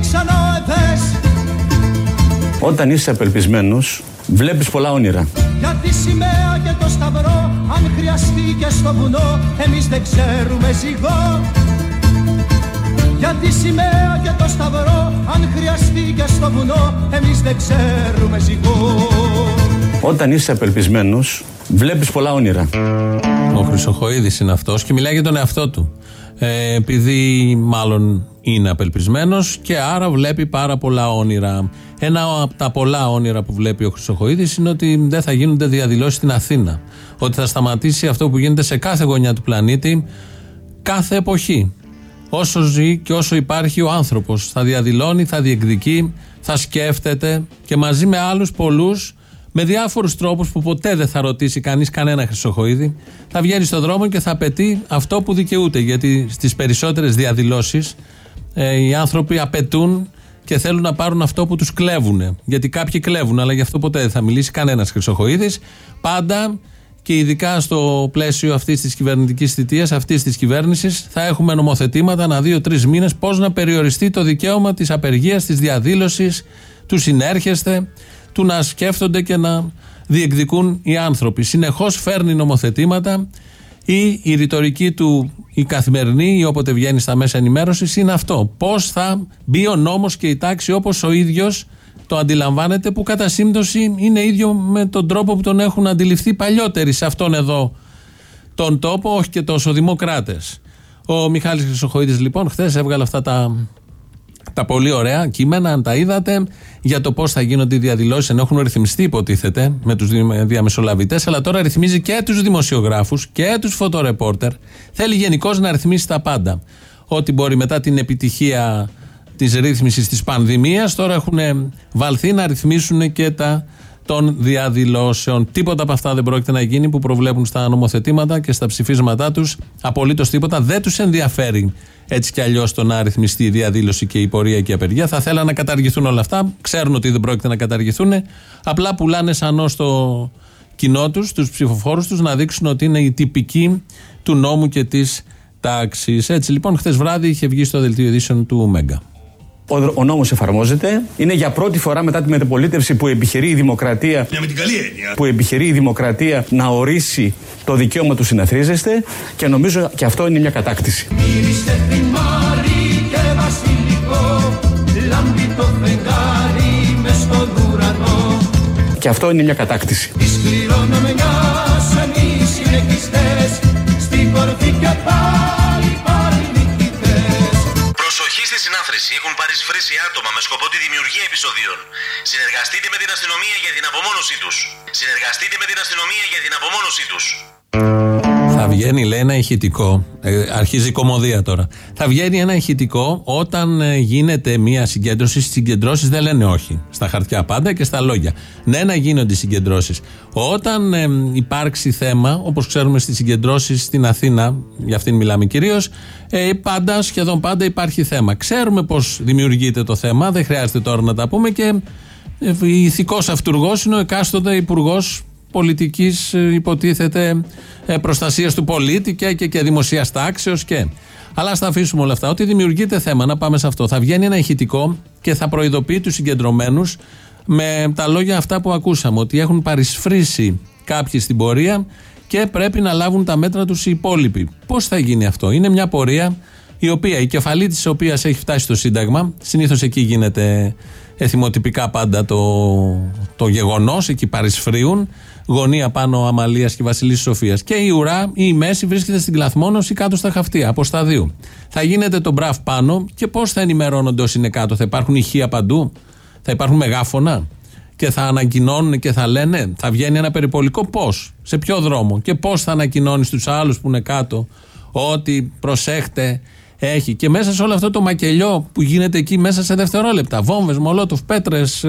αναστηθεί ξανά ο Εδές Όταν είσαι απελπισμένος βλέπεις πολλά όνειρα. Για τη σημαία και το σταυρό Αν χρειαστεί και στο βουνό Εμείς δεν ξέρουμε ζυγό. Για τη σημαία και το σταυρό Αν χρειαστεί και στο βουνό Εμείς δεν ξέρουμε ζυγό. Όταν είσαι απελπισμένος βλέπεις πολλά όνειρα. Ο Χρυσοχοίδης είναι αυτός και μιλάει για τον εαυτό του. Ε, επειδή μάλλον είναι απελπισμένος και άρα βλέπει πάρα πολλά όνειρα. Ένα από τα πολλά όνειρα που βλέπει ο Χρυσοχοίδης είναι ότι δεν θα γίνονται διαδηλώσεις στην Αθήνα. Ότι θα σταματήσει αυτό που γίνεται σε κάθε γωνιά του πλανήτη κάθε εποχή. Όσο ζει και όσο υπάρχει ο άνθρωπος θα διαδηλώνει, θα διεκδικεί, θα σκέφτεται και μαζί με άλλους πολλούς με διάφορους τρόπους που ποτέ δεν θα ρωτήσει κανείς κανένα χρυσοχοίδη θα βγαίνει στον δρόμο και θα απαιτεί αυτό που δικαιούται γιατί στις περισσότερες διαδηλώσεις ε, οι άνθρωποι απαιτούν και θέλουν να πάρουν αυτό που τους κλέβουν γιατί κάποιοι κλέβουν αλλά γι' αυτό ποτέ δεν θα μιλήσει κανένας χρυσοχοίδης πάντα και ειδικά στο πλαίσιο αυτής της κυβερνητικής θητείας, αυτής της κυβέρνησης, θα έχουμε νομοθετήματα ανά δύο-τρεις μήνες πώς να περιοριστεί το δικαίωμα της απεργίας, της διαδήλωσης, του συνέρχεστε, του να σκέφτονται και να διεκδικούν οι άνθρωποι. Συνεχώς φέρνει νομοθετήματα ή η ρητορική του η καθημερινή ή όποτε βγαίνει στα μέσα ενημέρωσης είναι αυτό. Πώς θα μπει ο νόμος και η τάξη όπως ο ίδιος το αντιλαμβάνεται, που κατά σύμπτωση είναι ίδιο με τον τρόπο που τον έχουν αντιληφθεί παλιότεροι σε αυτόν εδώ τον τόπο, όχι και τόσο δημοκράτες. Ο Μιχάλης Χρυσοχοίδης λοιπόν χθες έβγαλε αυτά τα, τα πολύ ωραία κείμενα, αν τα είδατε, για το πώς θα γίνονται οι διαδηλώσεις, ενώ έχουν ρυθμιστεί, υποτίθεται, με τους διαμεσολαβητές, αλλά τώρα ρυθμίζει και τους δημοσιογράφους και τους φωτορεπόρτερ. Θέλει γενικώς να ρυθμίσει τα πάντα. Ό,τι μπορεί μετά την επιτυχία της ρύθμισης της πανδημίας, τώρα έχουν βαλθεί να ρυθμίσουν και τα των διαδηλώσεων. Τίποτα από αυτά δεν πρόκειται να γίνει που προβλέπουν στα νομοθετήματα και στα ψηφίσματά τους. Απολύτως τίποτα. Δεν τους ενδιαφέρει έτσι κι αλλιώς το να ρυθμιστεί η διαδήλωση και η πορεία και η απεργία. Θα θέλανε να καταργηθούν όλα αυτά. Ξέρουν ότι δεν πρόκειται να καταργηθούν. Απλά πουλάνε σαν στο κοινό τους, τους ψηφοφόρους τους, να δείξουν ότι είναι η τυπική του νόμου και της τάξης. Έτσι λοιπόν, χθες βράδυ είχε βγει στο δελτίο ειδήσεων του Μέγκα ο, ο νόμος εφαρμόζεται. Είναι για πρώτη φορά μετά τη μεταπολίτευση που επιχειρεί η δημοκρατία, με την καλή έννοια. που επιχειρεί η δημοκρατία να ορίσει το δικαίωμα του συναθρίζεστε και νομίζω και αυτό είναι μια κατάκτηση. Και αυτό είναι μια κατάκτηση. Στην κορφή και συνάθρηση έχουν παρισφρήσει άτομα με σκοπό τη δημιουργία επεισοδίων. Συνεργαστείτε με την αστυνομία για την απομόνωσή τους. Συνεργαστείτε με την αστυνομία για την απομόνωσή τους. Θα βγαίνει, λέει, ένα ηχητικό. Ε, αρχίζει η κομμωδία τώρα. Θα βγαίνει ένα ηχητικό όταν ε, γίνεται μια συγκέντρωση. Στι συγκεντρώσεις δεν λένε όχι. Στα χαρτιά πάντα και στα λόγια. Ναι, να γίνονται συγκεντρώσεις. Όταν ε, υπάρξει θέμα, όπως ξέρουμε στις συγκεντρώσεις στην Αθήνα, για αυτήν μιλάμε κυρίως, ε, πάντα, σχεδόν πάντα υπάρχει θέμα. Ξέρουμε πώς δημιουργείται το θέμα, δεν χρειάζεται τώρα να τα πούμε και ε, ηθικός αυτούργος είναι ο εκάστοτε υπουργός πολιτικής, ε, υποτίθεται, ε, προστασίας του πολίτη και, και, και δημοσίας τάξεως και. Αλλά ας τα αφήσουμε όλα αυτά. Ότι δημιουργείται θέμα, να πάμε σε αυτό. Θα βγαίνει ένα ηχητικό και θα προειδοποιεί τους συγκεντρωμένους με τα λόγια αυτά που ακούσαμε. Ότι έχουν παρισφρήσει κάποιοι στην πορεία και πρέπει να λάβουν τα μέτρα τους οι υπόλοιποι. Πώς θα γίνει αυτό, Είναι μια πορεία η οποία η κεφαλή της οποίας έχει φτάσει στο Σύνταγμα, συνήθως εκεί γίνεται εθιμοτυπικά πάντα το, το γεγονός, εκεί παρισφρίουν, γωνία πάνω Αμαλίας και Βασιλή Σοφίας. Και η ουρά ή η μέση βρίσκεται στην κλαθμόνωση κάτω στα χαυτία, από σταδίου. Θα γίνεται το μπραφ πάνω και πώς θα ενημερώνονται όσοι είναι κάτω, θα υπάρχουν ηχεία παντού, θα υπάρχουν μεγάφωνα και θα ανακοινώνουν και θα λένε, θα βγαίνει ένα περιπολικό πώς, σε ποιο δρόμο και πώς θα ανακοινώνεις στου άλλους που είναι κάτω ότι προσέχτε, έχει. Και μέσα σε όλο αυτό το μακελιό που γίνεται εκεί μέσα σε δευτερόλεπτα, βόμβες, μολότοφ, πέτρες,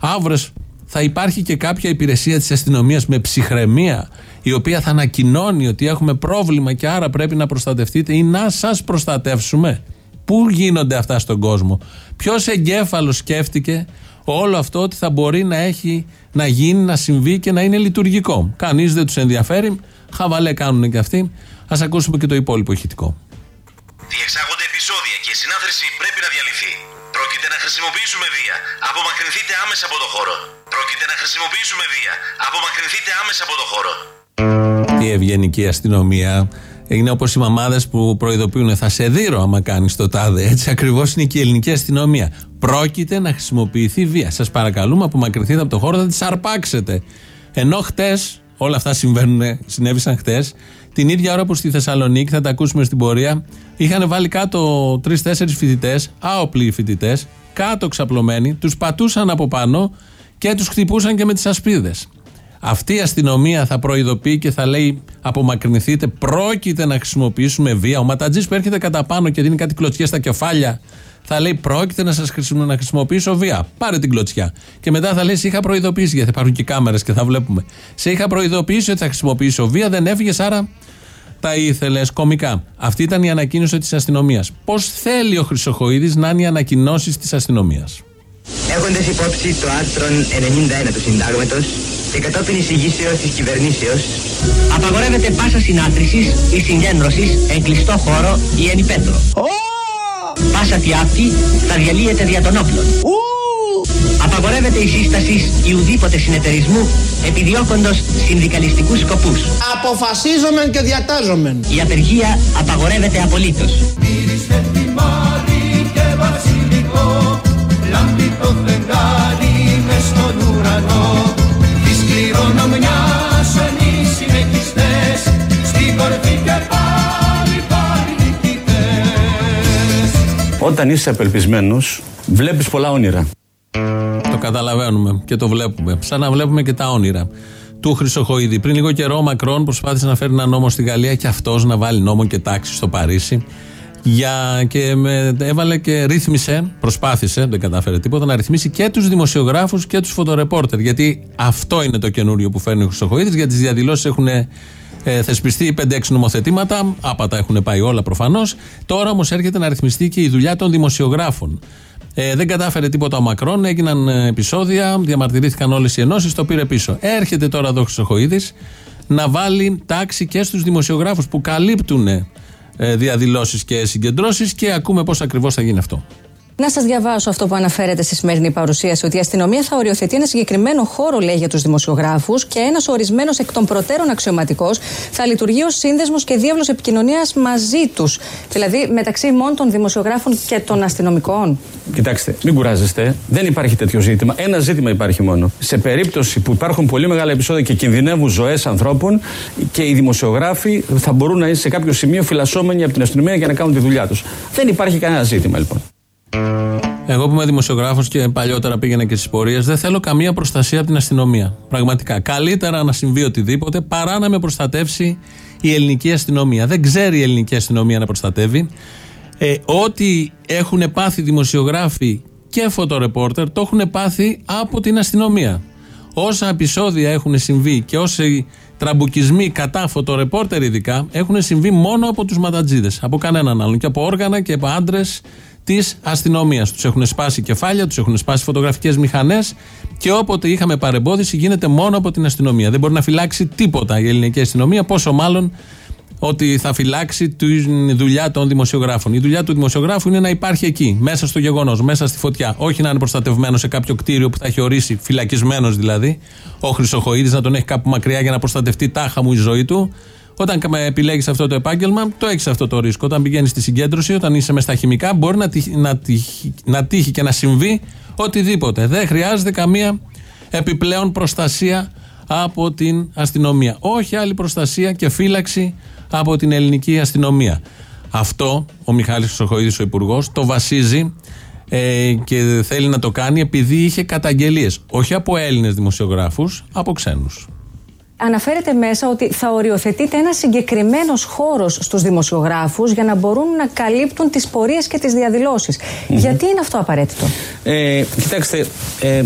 άβρες, θα υπάρχει και κάποια υπηρεσία της αστυνομίας με ψυχραιμία, η οποία θα ανακοινώνει ότι έχουμε πρόβλημα και άρα πρέπει να προστατευτείτε ή να σας προστατεύσουμε. Πού γίνονται αυτά στον κόσμο, Ποιος εγκέφαλος σκέφτηκε όλο αυτό ότι θα μπορεί να έχει, να γίνει, να συμβεί και να είναι λειτουργικό; Κανείς δεν τους ενδιαφέρει. Χαβαλέ κάνουν και αυτοί. Α ακούσουμε και το υπόλοιπο ηχητικό. κυβέρνηση πρέπει να διαλυθεί. Πρόκειται να χρησιμοποιήσουμε βία. Απομακρυνθείτε άμεσα από το χώρο. Πρόκειται να χρησιμοποιήσουμε βία. Απομακρυνθείτε άμεσα από το χώρο. Η ευγενική αστυνομία είναι όπως οι μαμάδες που προειδοποιούν θα σε δείρω άμα κάνεις το τάδε. Έτσι ακριβώς είναι και η ελληνική αστυνομία. Πρόκειται να χρησιμοποιηθεί βία. Σας παρακαλούμε, απομακρυνθείτε από το χώρο, θα τη αρπάξετε. Ενώ χτες, όλα αυτά συμβαίνουν, συνέβησαν χτες, την ίδια ώρα που στη Θεσσαλονίκη, θα τα ακούσουμε στην πορεία, είχαν βάλει κάτω τρει-τέσσερι φοιτητές, άοπλοι φοιτητές, κάτω ξαπλωμένοι, τους πατούσαν από πάνω και τους χτυπούσαν και με τις ασπίδες. Αυτή η αστυνομία θα προειδοποιεί και θα λέει: Απομακρυνθείτε, πρόκειται να χρησιμοποιήσουμε βία. Ο ματατζής που έρχεται κατά πάνω και δίνει κάτι κλωτσιές στα κεφάλια, θα λέει: Πρόκειται να σας να χρησιμοποιήσω βία. Πάρε την κλωτσιά. Και μετά θα λέει: Σε είχα προειδοποιήσει, γιατί θα υπάρχουν και κάμερες και θα βλέπουμε. Σε είχα προειδοποιήσει ότι θα χρησιμοποιήσω βία, δεν έφυγες, άρα τα ήθελες κομικά. Αυτή ήταν η ανακοίνωση της αστυνομίας. Πώς θέλει ο Χρυσοχοίδης να είναι οι ανακοινώσεις της αστυνομίας; Έχοντας υπόψη το άρθρο 91 του Συντάγματος και κατόπιν εισηγήσεως της κυβερνήσεως, απαγορεύεται πάσα συνάθρηση ή συγκέντρωσης εν κλειστό χώρο ή εν υπέτρο. Πάσα τι αυτή θα διαλύεται δια των όπλων. Απαγορεύεται η σύσταση ή ουδήποτε συνεταιρισμού επιδιώκοντος συνδικαλιστικούς σκοπούς. Αποφασίζομεν και διατάζομεν. Η απεργία απαγορεύεται απολύτως. Μύρισε θυμάρι και βασιλικό Λάμπει το φεγγάρι μες στον ουρανό Της κληρονομιάς οι συνεχιστές Στην κορφή και πάλι Όταν είσαι απελπισμένος, βλέπεις πολλά όνειρα. Το καταλαβαίνουμε και το βλέπουμε. Σαν να βλέπουμε και τα όνειρα του Χρυσοχοίδη. Πριν λίγο καιρό ο Μακρόν προσπάθησε να φέρει ένα νόμο στη Γαλλία και αυτός να βάλει νόμο και τάξη στο Παρίσι. Για, και με, έβαλε και ρύθμισε, προσπάθησε, δεν κατάφερε τίποτα, να ρυθμίσει και τους δημοσιογράφους και τους φωτορεπόρτερ. Γιατί αυτό είναι το καινούριο που φέρνει ο Χρυσοχοίδης. Για τις διαδηλώσεις έχουν ε, θεσπιστεί 5-6 νομοθετήματα, άπατα έχουν πάει όλα προφανώς. Τώρα όμως έρχεται να ρυθμιστεί και η δουλειά των δημοσιογράφων. Ε, δεν κατάφερε τίποτα ο Μακρόν, έγιναν ε, επεισόδια, διαμαρτυρήθηκαν όλες οι ενώσεις, το πήρε πίσω. Έρχεται τώρα εδώ ο Χρυσοχοίδη να βάλει τάξη και στους δημοσιογράφους που καλύπτουν ε, διαδηλώσεις και συγκεντρώσεις και ακούμε πώς ακριβώς θα γίνει αυτό. Να σας διαβάσω αυτό που αναφέρεται στη σημερινή παρουσίαση, ότι η αστυνομία θα οριοθετεί ένα συγκεκριμένο χώρο, λέει, για τους δημοσιογράφους και ένας ορισμένος εκ των προτέρων αξιωματικός θα λειτουργεί ως σύνδεσμος και διάβλος επικοινωνίας μαζί τους. Δηλαδή μεταξύ μόνο των δημοσιογράφων και των αστυνομικών. Κοιτάξτε, μην κουράζεστε. Δεν υπάρχει τέτοιο ζήτημα. Ένα ζήτημα υπάρχει μόνο. Σε περίπτωση που υπάρχουν πολύ μεγάλα επεισόδια και κινδυνεύουν ζωές ανθρώπων και οι δημοσιογράφοι θα μπορούν να είναι σε κάποιο σημείο φυλασσόμενοι από την αστυνομία για να κάνουν τη δουλειά τους. Δεν υπάρχει κανένα ζήτημα λοιπόν. Εγώ που είμαι δημοσιογράφος και παλιότερα πήγαινα και στις πορείες, δεν θέλω καμία προστασία από την αστυνομία. Πραγματικά. Καλύτερα να συμβεί οτιδήποτε παρά να με προστατεύσει η ελληνική αστυνομία. Δεν ξέρει η ελληνική αστυνομία να προστατεύει. Ε, ό,τι έχουν πάθει δημοσιογράφοι και φωτορεπόρτερ το έχουν πάθει από την αστυνομία. Όσα επεισόδια έχουν συμβεί και όσοι τραμπουκισμοί κατά φωτορεπόρτερ ειδικά έχουν συμβεί μόνο από τους ματατζίδε. Από κανέναν άλλον. Και από όργανα και από άντρες της αστυνομίας. Τους έχουν σπάσει κεφάλια, τους έχουν σπάσει φωτογραφικές μηχανές και όποτε είχαμε παρεμπόδιση γίνεται μόνο από την αστυνομία. Δεν μπορεί να φυλάξει τίποτα η ελληνική αστυνομία, πόσο μάλλον ότι θα φυλάξει τη δουλειά των δημοσιογράφων. Η δουλειά του δημοσιογράφου είναι να υπάρχει εκεί, μέσα στο γεγονός, μέσα στη φωτιά. Όχι να είναι προστατευμένος σε κάποιο κτίριο που θα έχει ορίσει, φυλακισμένος δηλαδή, ο Χρυσοχοίδης, να τον έχει κάπου μακριά για να προστατευτεί τάχα μου η ζωή του. Όταν επιλέγεις αυτό το επάγγελμα, το έχεις αυτό το ρίσκο. Όταν πηγαίνεις στη συγκέντρωση, όταν είσαι μες στα χημικά, μπορεί να τύχει, να, τύχει, να τύχει και να συμβεί οτιδήποτε. Δεν χρειάζεται καμία επιπλέον προστασία από την αστυνομία. Όχι άλλη προστασία και φύλαξη από την ελληνική αστυνομία. Αυτό ο Μιχάλης Χρυσοχοίδης ο υπουργός, το βασίζει ε, και θέλει να το κάνει επειδή είχε καταγγελίες όχι από Έλληνες δημοσιογράφους, από ξένους αναφέρεται μέσα ότι θα οριοθετείται ένας συγκεκριμένος χώρος στους δημοσιογράφους για να μπορούν να καλύπτουν τις πορείες και τις διαδηλωσει Γιατί είναι αυτό απαραίτητο; Ε, κοιτάξτε, ε,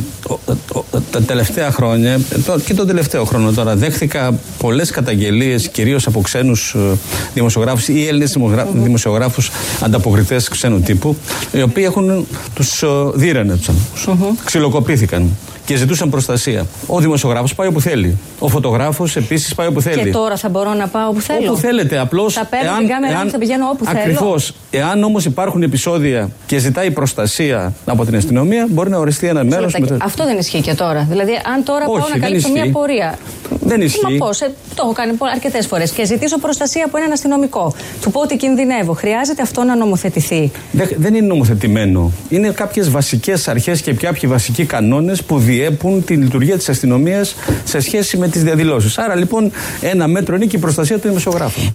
τα τελευταία χρόνια και τον τελευταίο χρόνο τώρα δέχτηκα πολλές καταγγελίες κυρίως από ξένους ε, δημοσιογράφους ή Έλληνες mm-hmm. δημοσιογράφους ανταποκριτές ξένου τύπου, οι οποίοι έχουν τους ε, δίρανε του ανθρώπου. Ξυλοκοπήθηκαν και ζητούσαν προστασία. Ο δημοσιογράφος πάει όπου θέλει. Ο φωτογράφος επίσης πάει όπου θέλει. Και τώρα θα μπορώ να πάω όπου θέλω. Όπου θέλετε. Απλώς. Θα παίρνω την κάμερα και θα πηγαίνω όπου θέλω. Ακριβώς. Εάν όμως υπάρχουν επεισόδια και ζητάει προστασία από την αστυνομία, μπορεί να οριστεί ένα μέρος. Με... Αυτό δεν ισχύει και τώρα. Δηλαδή, αν τώρα Όχι, πάω να καλύψω μια πορεία. Δεν ισχύει. Μα πώς, ε, το έχω κάνει αρκετές φορές και ζητήσω προστασία από έναν αστυνομικό. Του πω ότι κινδυνεύω. Χρειάζεται αυτό να νομοθετηθεί. Δεν είναι νομοθετημένο. Είναι κάποιες βασικές αρχές και κάποιοι βασικοί κανόνες που διέπουν τη λειτουργία της αστυνομίας σε σχέση με τις διαδηλώσεις. Άρα λοιπόν ένα μέτρο είναι και η προστασία των δημοσιογράφων.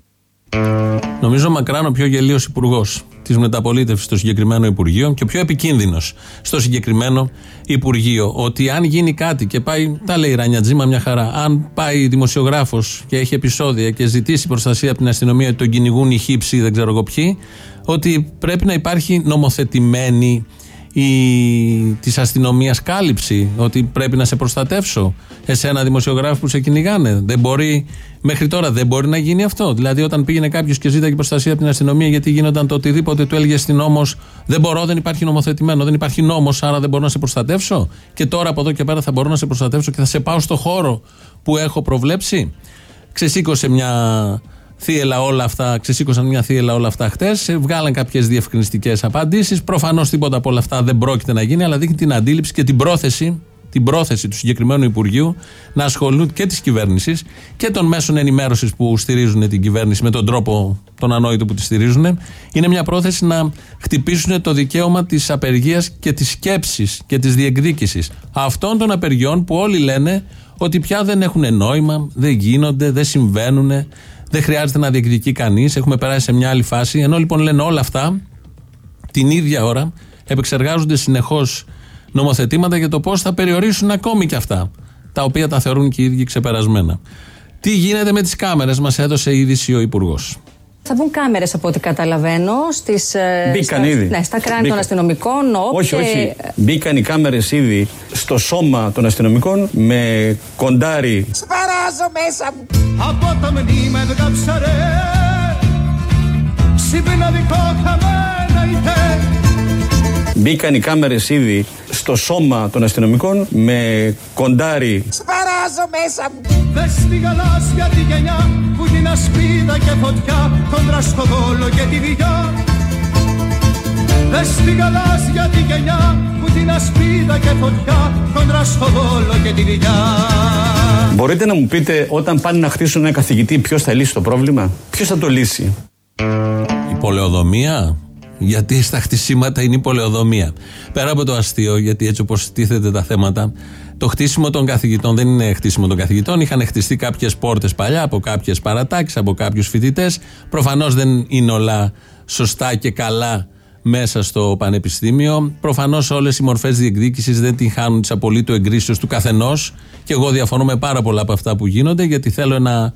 Νομίζω μακράν ο πιο γελίος υπουργός της μεταπολίτευσης στο συγκεκριμένο Υπουργείο και ο πιο επικίνδυνος στο συγκεκριμένο Υπουργείο. Ότι αν γίνει κάτι και πάει, τα λέει η Ρανιατζήμα μια χαρά, αν πάει δημοσιογράφος και έχει επεισόδια και ζητήσει προστασία από την αστυνομία ότι τον κυνηγούν οι χύψοι, δεν ξέρω εγώ ποιοι, ότι πρέπει να υπάρχει νομοθετημένη η, της αστυνομίας κάλυψη ότι πρέπει να σε προστατεύσω. Εσένα δημοσιογράφος που σε κυνηγάνε. Δεν μπορεί, μέχρι τώρα δεν μπορεί να γίνει αυτό. Δηλαδή όταν πήγαινε κάποιος και ζήταγε προστασία από την αστυνομία γιατί γίνονταν το οτιδήποτε του έλεγε στην νόμος δεν μπορώ, δεν υπάρχει νομοθετημένο δεν υπάρχει νόμος άρα δεν μπορώ να σε προστατεύσω και τώρα από εδώ και πέρα θα μπορώ να σε προστατεύσω και θα σε πάω στο χώρο που έχω προβλέψει. Ξεσήκωσε μια θύελα όλα αυτά, ξεσήκωσαν μια θύελα όλα αυτά χτες. Βγάλαν κάποιες διευκρινιστικές απαντήσεις. Προφανώς τίποτα από όλα αυτά δεν πρόκειται να γίνει, αλλά δείχνει την αντίληψη και την πρόθεση την πρόθεση του συγκεκριμένου Υπουργείου να ασχολούν και της κυβέρνησης και των μέσων ενημέρωσης που στηρίζουν την κυβέρνηση με τον τρόπο τον ανόητο που τη στηρίζουν. Είναι μια πρόθεση να χτυπήσουν το δικαίωμα της απεργίας και της σκέψης και της διεκδίκησης αυτών των απεργιών που όλοι λένε ότι πια δεν έχουν νόημα, δεν γίνονται, δεν συμβαίνουν, δεν χρειάζεται να διεκδικεί κανείς. Έχουμε περάσει σε μια άλλη φάση. Ενώ λοιπόν λένε όλα αυτά, την ίδια ώρα επεξεργάζονται συνεχώς νομοθετήματα για το πώς θα περιορίσουν ακόμη και αυτά. Τα οποία τα θεωρούν και οι ίδιοι ξεπερασμένα. Τι γίνεται με τις κάμερες, μας έδωσε είδηση ο Υπουργός. Θα μπουν κάμερες από ό,τι καταλαβαίνω. Στις, ε, Μπήκαν στα, ήδη. Ναι, στα κράνη των αστυνομικών. Όχι, όχι. Μπήκαν οι κάμερες ήδη στο σώμα των αστυνομικών με κοντάρι. Σπαράζω μέσα μου. Από τα μνήμα ευκαψαρέ. Συμπιναδικό χαμένα ητέ. Μπήκαν οι κάμερες ήδη στο σώμα των αστυνομικών με κοντάρι. Σπαράζω μέσα μου. Δε στη γαλάζια τη γενιά που την ασπίδα και φωτιά κόντρα στο δόλο και τη βιγιά. Δε στη γαλάζια τη γενιά που την ασπίδα και φωτιά κόντρα στο δόλο και τη βιγιά. Μπορείτε να μου πείτε όταν πάνε να χτίσουν ένα καθηγητή ποιος θα λύσει το πρόβλημα, ποιος θα το λύσει; Η πολεοδομία, γιατί στα χτισήματα είναι η πολεοδομία. Πέρα από το αστείο, γιατί έτσι όπως τίθεται τα θέματα, το χτίσιμο των καθηγητών δεν είναι χτίσιμο των καθηγητών. Είχαν χτιστεί κάποιες πόρτες παλιά από κάποιες παρατάξεις, από κάποιους φοιτητές. Προφανώς δεν είναι όλα σωστά και καλά μέσα στο πανεπιστήμιο. Προφανώς όλες οι μορφές διεκδίκησης δεν την χάνουν τη απολύτως εγκρίσεως του καθενός. Και εγώ διαφωνώ με πάρα πολλά από αυτά που γίνονται, γιατί θέλω ένα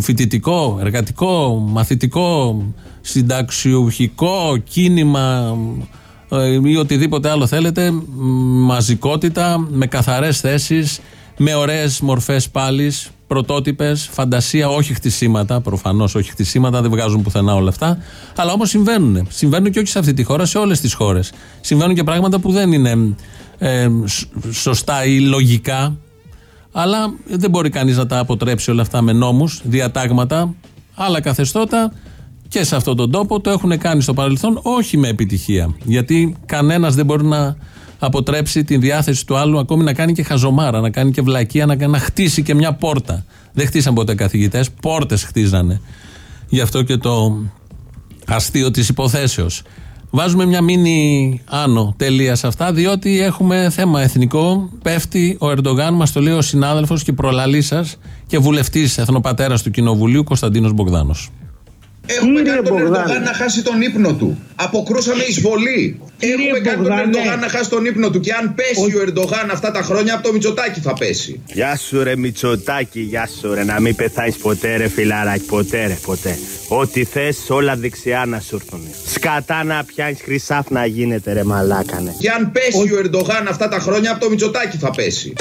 φοιτητικό, εργατικό, μαθητικό, συνταξιουχικό κίνημα ε, ή οτιδήποτε άλλο θέλετε, μαζικότητα, με καθαρές θέσεις, με ωραίες μορφές πάλι, πρωτότυπες, φαντασία, όχι χτισήματα. Προφανώς όχι χτισήματα, δεν βγάζουν πουθενά όλα αυτά. Αλλά όμως συμβαίνουν. Συμβαίνουν και όχι σε αυτή τη χώρα, σε όλες τις χώρες. Συμβαίνουν και πράγματα που δεν είναι ε, σωστά ή λογικά. Αλλά δεν μπορεί κανείς να τα αποτρέψει όλα αυτά με νόμους, διατάγματα, άλλα καθεστώτα και σε αυτόν τον τόπο το έχουν κάνει στο παρελθόν, όχι με επιτυχία. Γιατί κανένας δεν μπορεί να αποτρέψει τη διάθεση του άλλου ακόμη να κάνει και χαζομάρα, να κάνει και βλακεία, να, να χτίσει και μια πόρτα. Δεν χτίσαν ποτέ καθηγητές, πόρτες χτίζανε. Γι' αυτό και το αστείο της υποθέσεως. Βάζουμε μια μήνυ άνω τελεία σε αυτά, διότι έχουμε θέμα εθνικό. Πέφτει ο Ερντογάν, μας το λέει ο συνάδελφος και προλαλής σας και βουλευτής εθνοπατέρας του Κοινοβουλίου Κωνσταντίνος Μπογδάνος. Έχουμε κάνει τον Ερντογάν να χάσει τον ύπνο του. Αποκρούσαμε εισβολή. Έχουμε κάνει τον Ερντογάν να χάσει τον ύπνο του. Και αν πέσει ο Ερντογάν αυτά τα χρόνια, από το Μητσοτάκι θα πέσει. Γεια σου ρε Μητσοτάκι, γεια σου ρε. Να μην πεθάνει ποτέ ρε φιλαράκι, ποτέ ρε, ποτέ. Ό,τι θες, όλα δεξιά να σου έρθουν. Σκατά να πιάνεις χρυσάφ να γίνεται ρε μαλάκανε. Και αν πέσει ο Ερντογάν αυτά τα χρόνια, από το Μητσοτάκι θα πέσει.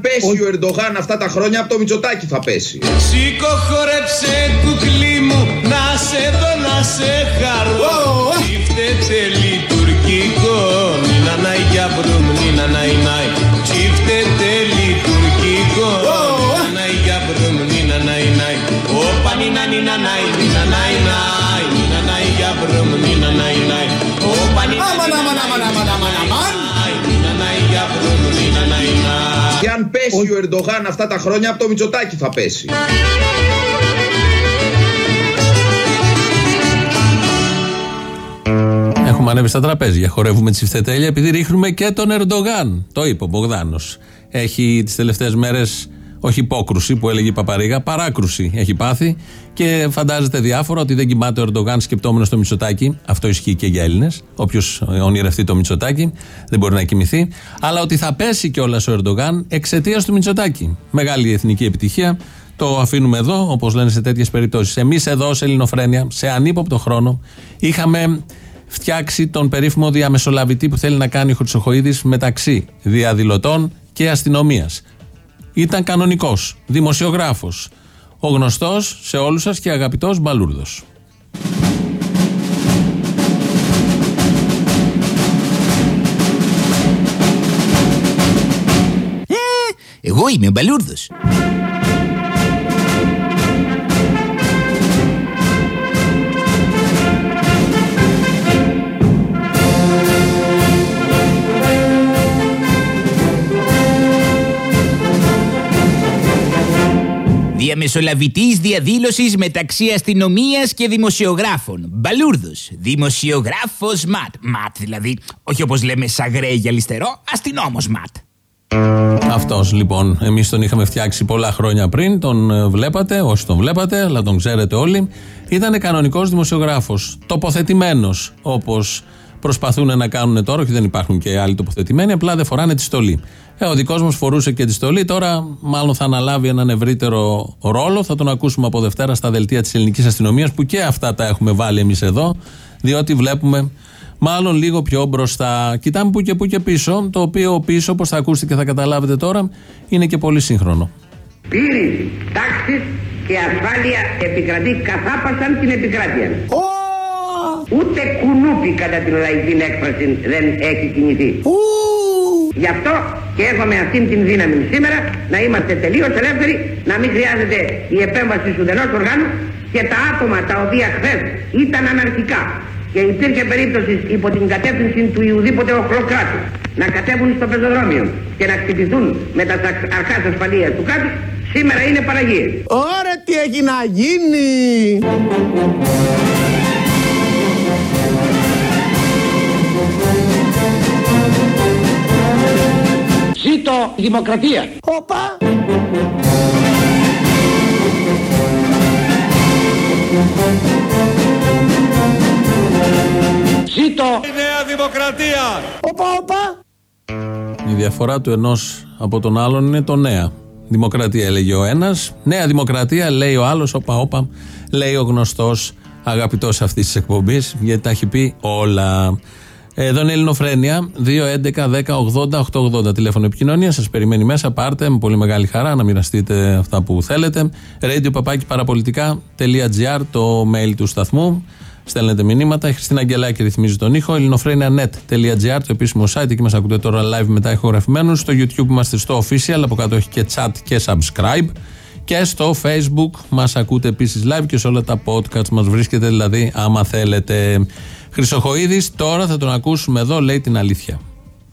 Πέσει ο Ερντογάν αυτά τα χρόνια από το Μητσοτάκι θα πέσει. Σήκω χορέψε κουκλί μου να σε δω να σε χαρώ. Τσίφτεται λειτουργικό. Νίνα ο Ερντογάν αυτά τα χρόνια από το Μητσοτάκι θα πέσει. Έχουμε ανέβει στα τραπέζια. Χορεύουμε τσιφτετέλια επειδή ρίχνουμε και τον Ερντογάν. Το είπε ο Μπογδάνος. Έχει τις τελευταίες μέρες, όχι υπόκρουση που έλεγε η Παπαρίγα, παράκρουση έχει πάθει και φαντάζεται διάφορα ότι δεν κοιμάται ο Ερντογάν σκεπτόμενος το Μητσοτάκι. Αυτό ισχύει και για Έλληνες. Όποιος ονειρευτεί το Μητσοτάκι δεν μπορεί να κοιμηθεί. Αλλά ότι θα πέσει κιόλας ο Ερντογάν εξαιτίας του Μητσοτάκι. Μεγάλη εθνική επιτυχία. Το αφήνουμε εδώ, όπως λένε σε τέτοιες περιπτώσεις. Εμείς εδώ, σε Ελληνοφρένια, σε ανύποπτο χρόνο, είχαμε φτιάξει τον περίφημο διαμεσολαβητή που θέλει να κάνει ο Χρυσοχοίδης μεταξύ διαδηλωτών και αστυνομίας. Ήταν κανονικός, δημοσιογράφος, ο γνωστός σε όλους σας και αγαπητός Μπαλούρδος. Εγώ είμαι ο Μπαλούρδος. Διαμεσολαβητής διαδήλωσης μεταξύ αστυνομίας και δημοσιογράφων. Μπαλούρδος. Δημοσιογράφος ματ. Ματ δηλαδή. Όχι όπως λέμε σαγρέ για αριστερό. Αστυνόμος ματ. Αυτός λοιπόν. Εμείς τον είχαμε φτιάξει πολλά χρόνια πριν. Τον ε, βλέπατε, όσοι τον βλέπατε, αλλά τον ξέρετε όλοι. Ήταν κανονικός δημοσιογράφος. Τοποθετημένος όπως προσπαθούν να κάνουν τώρα, όχι δεν υπάρχουν και άλλοι τοποθετημένοι, απλά δεν φοράνε τη στολή. Ε, ο δικός μας φορούσε και τη στολή, τώρα μάλλον θα αναλάβει έναν ευρύτερο ρόλο. Θα τον ακούσουμε από Δευτέρα στα δελτία της ελληνικής αστυνομίας, που και αυτά τα έχουμε βάλει εμείς εδώ, διότι βλέπουμε μάλλον λίγο πιο μπροστά. Κοιτάμε που και που και πίσω, το οποίο πίσω, όπως θα ακούσετε και θα καταλάβετε τώρα, είναι και πολύ σύγχρονο. Πύρη, τάξη και ασφάλεια επικρατεί καθάπασαν την επικράτεια. Ούτε κουνούπι κατά την λαϊκή έκφραση δεν έχει κινηθεί. Γι' αυτό και έχουμε αυτήν την δύναμη σήμερα να είμαστε τελείως ελεύθεροι, να μην χρειάζεται η επέμβαση του δενός οργάνους και τα άτομα τα οποία χθες ήταν αναρχικά και υπήρχε περίπτωση υπό την κατεύθυνση του Ιουδήποτε οχλοκράτου να κατέβουν στο πεζοδρόμιο και να χτυπηθούν με τα αρχάς ασφαλείας του κράτους, σήμερα είναι παραγίες. Ωραία τι έχει να γίνει. Ζήτω η δημοκρατία. Οπα. Ζήτω Η νέα δημοκρατία. Οπα, οπα. Η διαφορά του ενός από τον άλλον είναι το νέα. Δημοκρατία έλεγε ο ένας. Νέα δημοκρατία λέει ο άλλος. Όπα, όπα. Λέει ο γνωστός αγαπητός αυτής της εκπομπής, γιατί τα έχει πει όλα. Εδώ είναι η Ελληνοφρένεια. 2.11.10.80.880 τηλέφωνο επικοινωνία. Σας περιμένει μέσα. Πάρτε με πολύ μεγάλη χαρά να μοιραστείτε αυτά που θέλετε. Radio παπάκι παραπολιτικά.gr το mail του σταθμού. Στέλνετε μηνύματα. Η Χριστίνα Αγγελάκη ρυθμίζει τον ήχο. ελληνοφρένια.net.gr το επίσημο site. Εκεί μας ακούτε τώρα live μετά ηχογραφημένους. Στο YouTube είμαστε στο official. Από κάτω έχει και chat και subscribe. Και στο facebook μας ακούτε επίσης live και σε όλα τα podcast μας βρίσκεται δηλαδή άμα θέλετε. Χρυσοχοίδης, τώρα θα τον ακούσουμε εδώ, λέει την αλήθεια.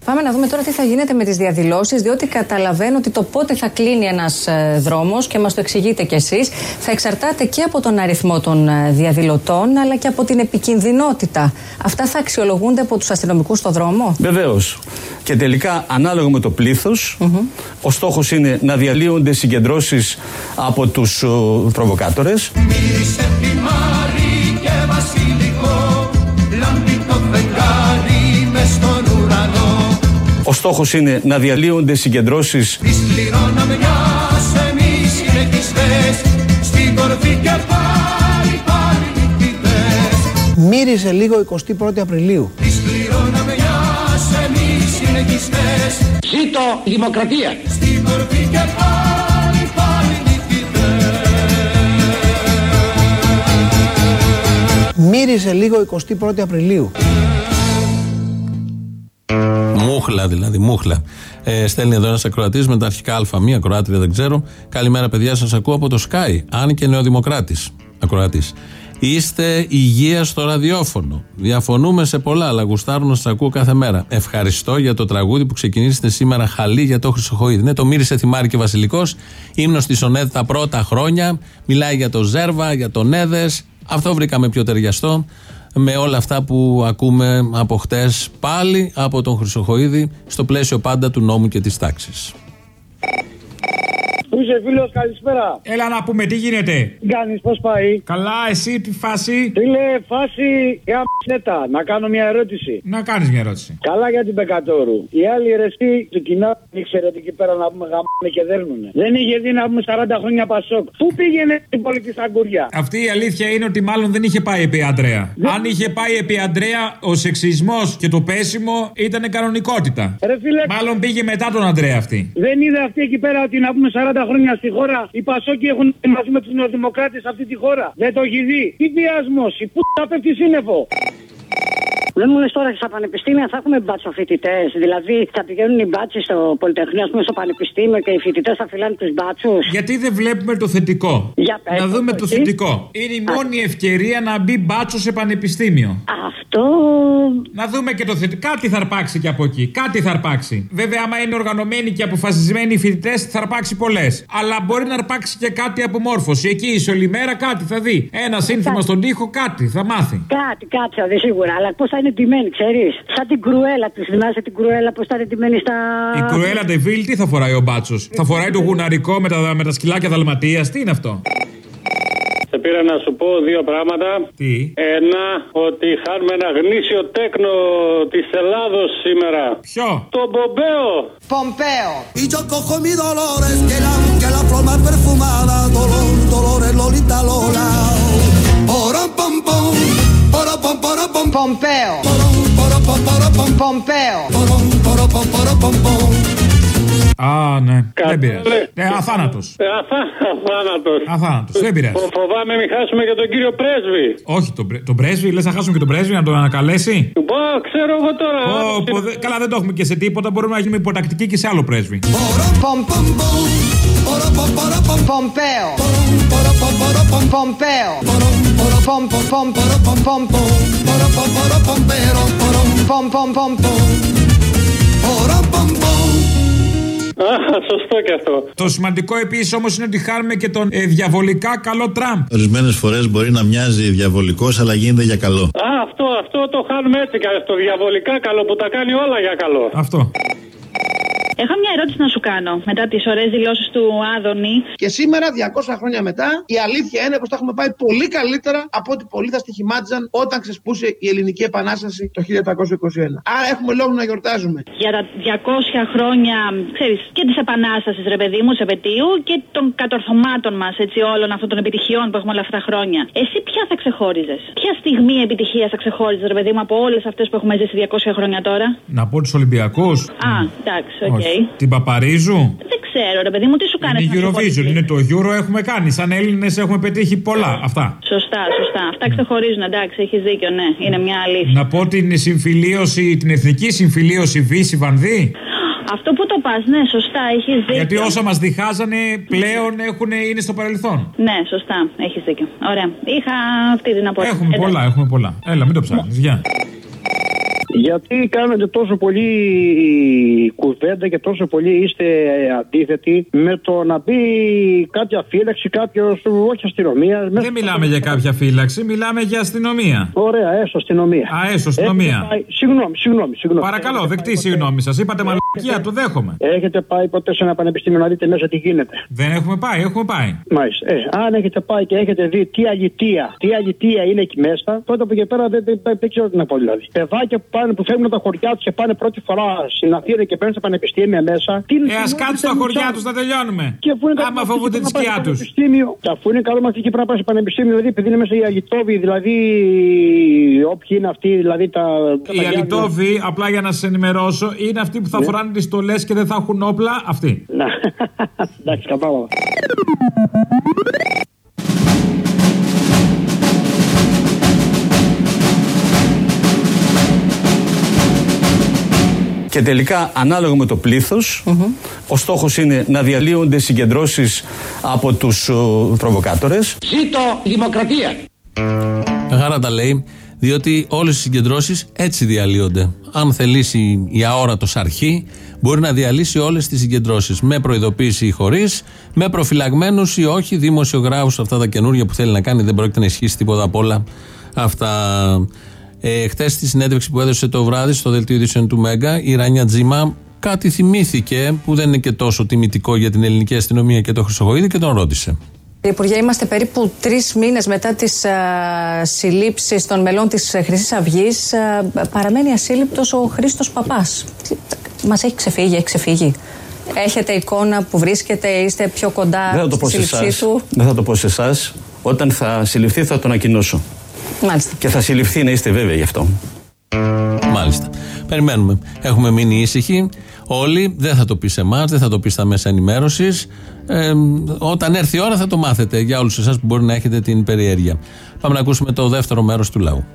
Πάμε να δούμε τώρα τι θα γίνεται με τις διαδηλώσεις, διότι καταλαβαίνω ότι το πότε θα κλείνει ένας δρόμος και μας το εξηγείτε κι εσείς, θα εξαρτάται και από τον αριθμό των ε, διαδηλωτών, αλλά και από την επικινδυνότητα. Αυτά θα αξιολογούνται από τους αστυνομικούς στο δρόμο; Βεβαίως. Και τελικά, ανάλογα με το πληθο ο στόχος είναι να διαλύονται συγκεντρώσεις από τους προβοκάτορες. Το φεγγάρι μες στον ουρανό. Ο στόχος είναι να διαλύονται συγκεντρώσεις. Τις πληρώναμε μιας εμείς συνεχιστές Στην κορφή και πάλι πάλι νικητές. Μύριζε λίγο 21η Απριλίου. Τις πληρώναμε μιας εμείς συνεχιστές Ζήτω η δημοκρατία. Στην κορφή και πάλι πάλι νικητές Μύριζε λίγο 21η Απριλίου. Μούχλα δηλαδή, μούχλα. Ε, στέλνει εδώ ένας ακροατής με τα αρχικά Α1, ακροάτρια δεν ξέρω. Καλημέρα, παιδιά, σας ακούω από το Sky. Αν και νεοδημοκράτης. Ακροατής. Είστε υγεία στο ραδιόφωνο. Διαφωνούμε σε πολλά, αλλά γουστάρω να σας ακούω κάθε μέρα. Ευχαριστώ για το τραγούδι που ξεκινήσετε σήμερα χαλή για το Χρυσοχοίδη. Ναι, το μύρισε Θυμάρη και Βασιλικός. Ήμνο στη Σονέδ τα πρώτα χρόνια. Μιλάει για το Ζέρβα, για τον Έδε. Αυτό βρήκαμε πιο ταιριαστό με όλα αυτά που ακούμε από χτες πάλι από τον Χρυσοχοίδη στο πλαίσιο πάντα του νόμου και της τάξης. Πού είσαι φίλος, καλησπέρα. Έλα να πούμε, τι γίνεται; Τι κάνεις, πώς πάει; Καλά, εσύ τι φάση; Φίλε, φάση για νέτα. Να κάνω μια ερώτηση. Να κάνεις μια ερώτηση. Καλά για την Πεκατόρου. Οι άλλοι ρεστοί του κοινά ήξερε ότι εκεί πέρα να πούμε γαμάνε και δέρνουνε. Δεν είχε δει να πούμε 40 χρόνια πασόκ. Πού πήγαινε η πολιτική Αγκουριά. Αυτή η αλήθεια είναι ότι μάλλον δεν είχε πάει επί Αντρέα. Αν είχε πάει επί Αντρέα, ο σεξισμός και το πέσιμο ήταν κανονικότητα. Ρε φίλε, Μάλλον πήγε μετά τον Αντρέα αυτή. δεν είδε αυτή εκεί πέρα ότι να πούμε 40 χρόνια στη χώρα οι Πασόκοι έχουν μαζί με τους Νεοδημοκράτες αυτή τη χώρα. Δεν το έχει δει. Τι βιασμός, η πούτα πέφτει σύννεφο. Δεν μου λες τώρα στα πανεπιστήμια θα έχουμε μπατσοφοιτητέ. Δηλαδή θα πηγαίνουν οι μπάτσοι στο Πολυτεχνείο, ας πούμε, στο Πανεπιστήμιο και οι φοιτητές θα φυλάνε τους μπάτσους. Γιατί δεν βλέπουμε το θετικό; Για πες, να δούμε το το εσύ. θετικό. Είναι η μόνη ευκαιρία να μπει μπάτσος σε πανεπιστήμιο. Αυτό. Να δούμε και το θετικό. Κάτι θα αρπάξει και από εκεί. Κάτι θα αρπάξει. Βέβαια, άμα είναι οργανωμένοι και αποφασισμένοι οι φοιτητές, θα αρπάξει πολλές. Αλλά μπορεί να αρπάξει και κάτι από μόρφωση. Εκεί η Σολιμέρα κάτι θα δει. Ένα σύνθημα στον τοίχο, κάτι θα μάθει. Κάτι, κάτι θα δει σίγουρα. Αλλά πώς θα είναι τιμένη, ξέρεις. Σαν την κρουέλα της. Θυμάσαι την κρουέλα πώ θα είναι τιμένη στα. Η Κρουέλα Ντεβίλ τι θα φοράει ο μπάτσος; Θα φοράει το γουναρικό με τα, με τα σκυλάκια δαλματίας; Τι είναι αυτό; Σε πήρα να σου πω δύο πράγματα. Τι; Ένα, ότι χάνουμε ένα γνήσιο τέκνο της Ελλάδος σήμερα. Ποιο; Τον Πομπέο. Πομπέο. Y yo cojo mi dolores, que la, que la flor más perfumada, dolor, dolores, lolita, lola. Porom, pom, pom, Pompeo. Pompeo. Α, ναι. Κα- Δεν πειράζει. Ναι. Ε, αθάνατο. Ε, αθά- Αθάνατος. Αθάνατο. Δεν πειράζει. Φο- Φοβάμαι μην χάσουμε και τον κύριο πρέσβη. Όχι, τον, πρέ- τον πρέσβη, λε να χάσουμε και τον πρέσβη να τον ανακαλέσει. Πω, ξέρω εγώ τώρα. Ω, πω, δε- καλά, δεν το έχουμε και σε τίποτα. Μπορούμε να γίνουμε υποτακτικοί και σε άλλο πρέσβη. Πομπέο. Πομπέο. Πομ, πομ, Α, σωστό και αυτό. Το σημαντικό επίσης όμως είναι ότι χάνουμε και τον ε, διαβολικά καλό Τραμπ. Ορισμένες φορές μπορεί να μοιάζει διαβολικός, αλλά γίνεται για καλό. Α, αυτό, αυτό το χάνουμε έτσι. κα- Το διαβολικά καλό που τα κάνει όλα για καλό. Αυτό. Έχω μια ερώτηση να σου κάνω μετά τις ωραίες δηλώσεις του Άδωνη. Και σήμερα, 200 χρόνια μετά, η αλήθεια είναι πως τα έχουμε πάει πολύ καλύτερα από ό,τι πολλοί θα στοιχημάτιζαν όταν ξεσπούσε η Ελληνική Επανάσταση το 1721. Άρα έχουμε λόγο να γιορτάζουμε. Για τα 200 χρόνια, ξέρεις, και της Επανάστασης, ρε παιδί μου, σε επαιτίου και των κατορθωμάτων μας, έτσι, όλων αυτών των επιτυχιών που έχουμε όλα αυτά τα χρόνια. Εσύ ποια θα ξεχώριζες, Ποια στιγμή επιτυχία θα ξεχώριζες, ρε παιδί μου, από όλες αυτές που έχουμε ζήσει 200 χρόνια τώρα; Να πω τους Ολυμπιακούς. Α, εντάξει, οκ. Την Παπαρίζου; Δεν ξέρω, ρε παιδί μου, τι σου κάνει. Είναι η Eurovision, είναι το Euro έχουμε κάνει. Σαν Έλληνες έχουμε πετύχει πολλά. Αυτά. Σωστά, σωστά. Αυτά ξεχωρίζουν, εντάξει, έχεις δίκιο, ναι. Είναι μια αλήθεια. Να πω την συμφιλίωση, την εθνική συμφιλίωση Βίσση Βανδή. Αυτό που το πας, ναι, σωστά, έχεις δίκιο. Γιατί όσα μας διχάζανε πλέον έχουν, είναι στο παρελθόν. Ναι, σωστά, έχεις δίκιο. Ωραία. Είχα αυτή την απορία. Έχουμε πολλά, έχουμε πολλά. Έλα, μην το ψάχνεις. Γεια. Γιατί κάνετε τόσο πολύ κουβέντα και τόσο πολύ είστε αντίθετοι με το να μπει κάποια φύλαξη, κάποιος, όχι αστυνομία. Δεν μιλάμε για κάποια φύλαξη, μιλάμε για αστυνομία. Ωραία, έστω αστυνομία. Α, έστω αστυνομία. Έχετε πάει- Συγγνώμη, συγγνώμη, συγγνώμη. Παρακαλώ, δεκτή συγγνώμη σας. Είπατε μαλακία, το δέχομαι. Έχετε πάει ποτέ σε ένα πανεπιστήμιο να δείτε μέσα τι γίνεται; Δεν έχουμε πάει, έχουμε πάει. Μάλιστα. Ε, αν έχετε πάει και έχετε δει τι αλητία, τι αλητία είναι εκεί μέσα, τότε από εκεί πέρα δεν, δεν, δεν, δεν ξέρω τι να πω δηλαδή. Παιδάκια που πάνε, που φεύγουν από τα χωριά τους και πάνε πρώτη φορά στην Αθήνα και παίρνουν στα πανεπιστήμια μέσα. Τι Ε, ας κάτσουν στα χωριά τους να τελειώνουμε. Και αφού είναι καλό Άμα μαθητή φοβούνται και τη πρέπει να σκιά πάει τους. στο πανεπιστήμιο. Και αφού είναι καλό μαθητή και πρέπει να πάει στο πανεπιστήμιο, δηλαδή επειδή είναι μέσα οι αλυτόβοι, δηλαδή όποιοι είναι αυτοί, δηλαδή τα. τα Οι μαγιά, αλυτόβοι, απλά για να σα ενημερώσω, είναι αυτοί που θα Ναι. φοράνε τις στολές και δεν θα έχουν όπλα. Αυτοί. Να. Εντάξει, κατάλαβα. Και τελικά, ανάλογα με το πληθο ο στόχος είναι να διαλύονται συγκεντρώσεις από τους προβοκάτορες. Ζήτω η δημοκρατία. Γάρα τα λέει, διότι όλες οι συγκεντρώσεις έτσι διαλύονται. Αν θελήσει η αόρατος αρχή, μπορεί να διαλύσει όλες τις συγκεντρώσεις. Με προειδοποίηση ή χωρίς, με προφυλαγμένους ή όχι, δημοσιογράφους, αυτά τα καινούργια που θέλει να κάνει, δεν πρόκειται να ισχύσει τίποτα από όλα αυτά. Ε, Χθες στη συνέντευξη που έδωσε το βράδυ στο δελτίο ειδήσεων του Μέγκα, η Ράνια Τζίμα κάτι θυμήθηκε που δεν είναι και τόσο τιμητικό για την ελληνική αστυνομία και το Χρυσοχοίδη και τον ρώτησε. Κύριε Υπουργέ, είμαστε περίπου τρεις μήνες μετά τις συλλήψεις των μελών της Χρυσής Αυγής. παραμένει ασύλληπτος ο Χρήστος Παπάς. Μας έχει ξεφύγει, έχει ξεφύγει. Έχετε εικόνα που βρίσκεται, είστε πιο κοντά Δεν θα το πω στη σε σύλληψή εσάς. του; Δεν θα το πω σε εσάς. Όταν θα συλληφθεί, θα το ανακοινώσω. Μάλιστα. Και θα συλληφθεί, να είστε βέβαιοι γι' αυτό. Μάλιστα. Περιμένουμε. Έχουμε μείνει ήσυχοι. Όλοι δεν θα το πει σε εμάς, δεν θα το πει στα μέσα ενημέρωσης. Ε, όταν έρθει η ώρα θα το μάθετε για όλους εσάς που μπορεί να έχετε την περιέργεια. Πάμε να ακούσουμε το δεύτερο μέρος του λαού.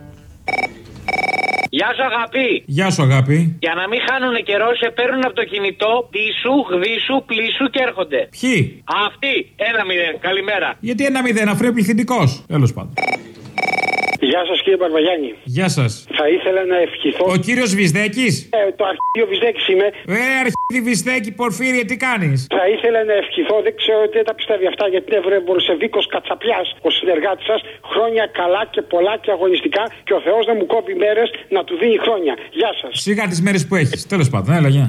Γεια σου αγάπη. Γεια σου, αγάπη. Για να μην χάνουν καιρό, σε παίρνουν από το κινητό, πίσου, γδίσου, πλήσου και έρχονται. Ποιοι; Αυτοί. Ένα μηδέν. Καλημέρα. Γιατί ένα μηδέν, αφού είναι πληθυντικός. Τέλος πάντων. Γεια σας κύριε Παρβαγιάννη. Γεια σας. Θα ήθελα να ευχηθώ. Ο κύριος Βυσδέκης; Ε, το αρχείο Βυζέκη είμαι. Ε, αρχίδι Βυσδέκη, Πορφύριε, τι κάνεις; Θα ήθελα να ευχηθώ, δεν ξέρω τι τα πιστεύει αυτά, γιατί είναι Ευρωβολσεβίκο Κατσαπιά, ο συνεργάτης σας. Χρόνια καλά και πολλά και αγωνιστικά και ο Θεός να μου κόβει μέρες να του δίνει χρόνια. Γεια σας. Σιγά τις μέρες που έχεις. Τέλος πάντων, έλα, γεια.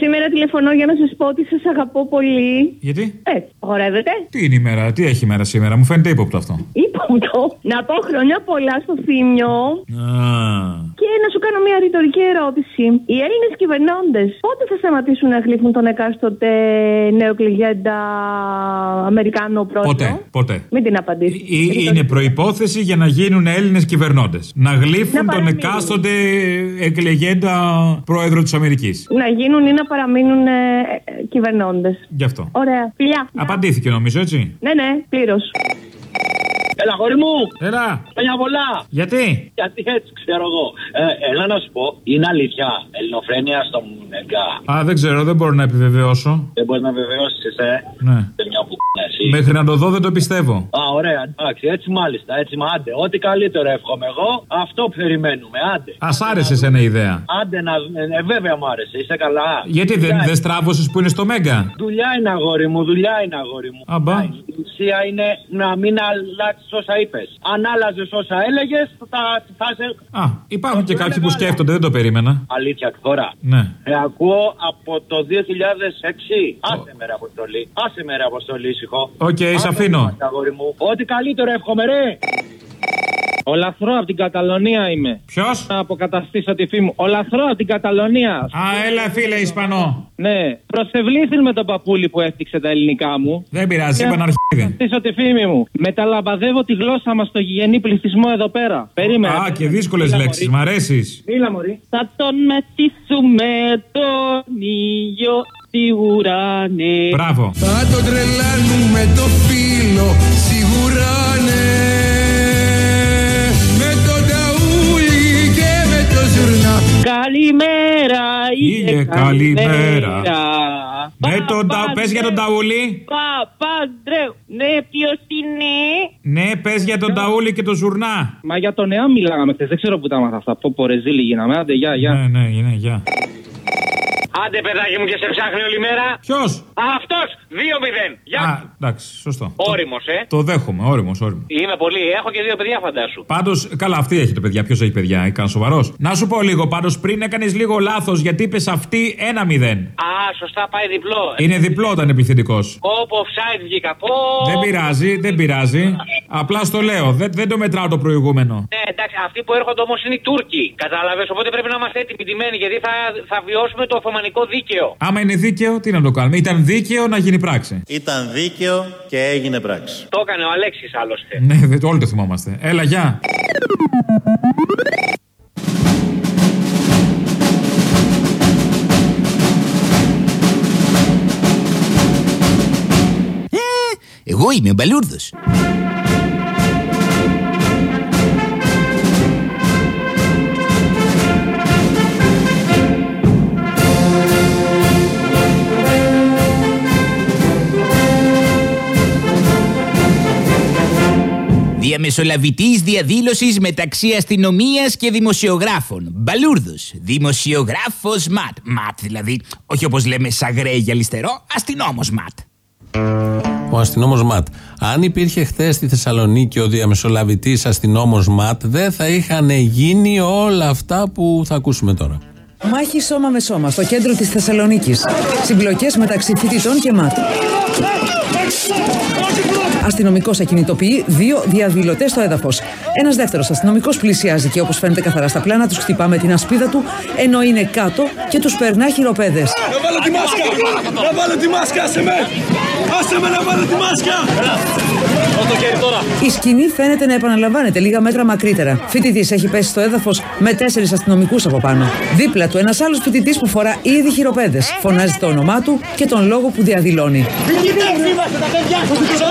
Σήμερα τηλεφωνώ για να σας πω ότι σας αγαπώ πολύ. Γιατί; Ε, αγορεύετε. Τι είναι η μέρα, τι έχει η μέρα σήμερα, μου φαίνεται ύποπτο αυτό. Ύποπτο. Να πω χρόνια πολλά στο θύμιο. Και να σου κάνω μια ρητορική ερώτηση. Οι Έλληνες κυβερνώντες πότε θα σταματήσουν να γλύφουν τον εκάστοτε νεοκληγέντα Αμερικάνο πρόεδρο; Ποτέ, ποτέ. Μην την απαντήσεις. Ή- Είναι προπόθεση για να γίνουν Έλληνες κυβερνώντες. Να γλύφουν τον εκάστοτε εκλεγέντα πρόεδρο της Αμερικής. Να γίνουν ή να παραμείνουν ε, ε, κυβερνώντες. Γι' αυτό. Ωραία. Φιλιά. Απαντήθηκε νομίζω, έτσι; Ναι, ναι, πλήρως. Έλα, γόρι μου! Έλα! Χρόνια πολλά! Γιατί; Γιατί έτσι ξέρω εγώ. Ε, έλα να σου πω, είναι αλήθεια. Ελληνοφρένεια στο Μουνεγκά. Α, δεν ξέρω, δεν μπορώ να επιβεβαιώσω. Δεν μπορείς να βεβαιώσει, ε. Ναι. Σε μια που εσύ. Μέχρι να το δω δεν το πιστεύω. Α, ωραία, εντάξει, έτσι μάλιστα, έτσι μα άντε. Ό,τι καλύτερο εύχομαι εγώ, αυτό περιμένουμε, άντε. Α άρεσε ένα ιδέα. Άντε να. Ε, βέβαια μου άρεσε, είσαι καλά. Γιατί δεν, Δουλειά δεν στράβωσες που είναι στο Μέγκα; Δουλειά είναι αγόρι μου, δουλειά είναι αγόρι μου. Αμπά. Η ουσία είναι να μην αλλάξεις όσα είπες. Αν άλλαζες όσα έλεγες, θα, θα σε. Α, υπάρχουν και κάποιοι που σκέφτονται, δεν το περίμενα. Αλήθεια τώρα. Ναι. Ε, ακούω από το 2006. Άσε με ρε αποστολή. Άσε με ρε αποστολή, ησυχό. Οκ, Άσε σ' με, αφήνω. αγόρι μου. Ό,τι καλύτερο εύχομαι, ρε. Ο Λαθρό από την Καταλωνία είμαι. Ποιος; Να αποκαταστήσω τη φήμη μου. Ο Λαθρό από την Καταλωνία. Α, έλα φίλε Ισπανό. Ναι. Προσευλήθην με τον παππούλι που έφτιαξε τα ελληνικά μου. Δεν πειράζει, Και είπα να αρχίδι. αποκαταστήσω τη φήμη μου. Μεταλαμπαδεύω τη γλώσσα μας στο γηγενή πληθυσμό εδώ πέρα. Περίμενε. Α, και δύσκολες Μίλα, λέξεις, μωρή. μ' αρέσεις. Μίλα, Μωρή. Θα τον μετήσουμε τον ήλιο στη ουρανή. Μπράβο. Θα τον τρελάνουμε το φίλο σίγουρα ναι Με το ταούλι και με το ζουρνά Καλημέρα, Ήλιε, καλημέρα. Με τον τα... Πες για τον Ταούλη. Παπαντρέου. Ναι, ποιος είναι; Ναι, πες για τον Ταούλη και τον Ζουρνά. Μα για τον νεά μιλάγαμε χθες. Δεν ξέρω που τα μάθα αυτά. Πω πω ρεζίλη γίναμε. Άντε, γεια, γεια. Ναι, ναι, ναι, γεια. Άντε, παιδάκι μου, και σε ψάχνει όλη μέρα. Ποιος; Αυτός! 2-0. Γεια Α, εντάξει, σωστό. Όριμος, ε. Το δέχομαι, όριμος, όριμος. Είμαι πολύ. Έχω και δύο παιδιά, φαντάσου. Πάντως, καλά, αυτή έχετε παιδιά. Ποιος έχει παιδιά, έκανε σοβαρός. Να σου πω λίγο, πάντως πριν έκανες λίγο λάθος γιατί είπες αυτή 1-0. Α, σωστά, πάει διπλό. Είναι διπλό όταν επιθετικός. Κόπο, offside βγήκα. Πω. Δεν πειράζει, δεν πειράζει. Απλά στο λέω, δεν, δεν το μετράω το προηγούμενο. Ναι, εντάξει, αυτοί που έρχονται όμως είναι οι Τούρκοι. Κατάλαβες, οπότε πρέπει να είμαστε έτοιμοι τιμένοι γιατί θα, θα βιώσουμε το Οθωμανικό δίκαιο. Άμα είναι δίκαιο, τι να το κάνουμε; Ήταν δίκαιο να γίνει πράξη. Ήταν δίκαιο και έγινε πράξη. Το έκανε ο Αλέξης άλλωστε. Ναι, δεν- όλοι το θυμόμαστε. Έλα, γεια. Εγώ είμαι ο Μπαλούρδος. Διαμεσολαβητής διαδήλωσης μεταξύ αστυνομίας και δημοσιογράφων. Μπαλούρδος. Δημοσιογράφος ματ. Ματ δηλαδή. Όχι όπως λέμε σαγρέ για αριστερό. Αστυνόμος ματ. Ο αστυνόμος ΜΑΤ. Αν υπήρχε χθες στη Θεσσαλονίκη ο διαμεσολαβητής αστυνόμος ΜΑΤ, δεν θα είχαν γίνει όλα αυτά που θα ακούσουμε τώρα. Μάχη σώμα με σώμα στο κέντρο της Θεσσαλονίκης. Συμπλοκές μεταξύ φοιτητών και ΜΑΤ. Αστυνομικός ακινητοποιεί δύο διαδηλωτές στο έδαφος. Ένας δεύτερος αστυνομικός πλησιάζει και όπως φαίνεται καθαρά στα πλάνα τους χτυπά με την ασπίδα του ενώ είναι κάτω και τους περνά χειροπέδες. Να βάλω τη μάσκα! Να βάλω τη μάσκα, άσε με! Άσε με να βάλω τη μάσκα! το χέρι τώρα! Η σκηνή φαίνεται να επαναλαμβάνεται λίγα μέτρα μακρύτερα. Φοιτητής έχει πέσει στο έδαφος με τέσσερις αστυνομικούς από πάνω. Δίπλα του ένας άλλος φοιτητής που φορά ήδη χειροπέδες. Φωνάζει το όνομά του και τον λόγο που διαδηλώνει. Κοιτάξτε είμαστε τα παιδιά!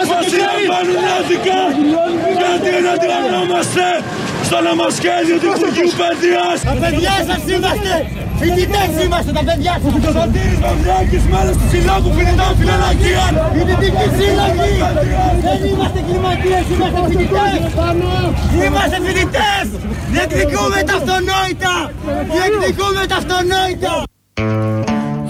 Σας συλλαμβάνουν άδικα! Γιατί να αντιλαμβανόμαστε στο νομοσχέδιο του Υπουργείου Παιδείας! Τα παιδιά σας είμαστε! Φοιτητές είμαστε τα παιδιά σας! Ο Σωτήρης Μαυράκης, μέλος του Συλλόγου Φοιτητών Φιλολογίων! Φοιτητικοί σύλλογοι! Δεν είμαστε κλιματίες, είμαστε φοιτητές! Είμαστε φοιτητές! Διεκδικούμε τα αυτονόητα! Διεκδικούμε τα αυτονόητα!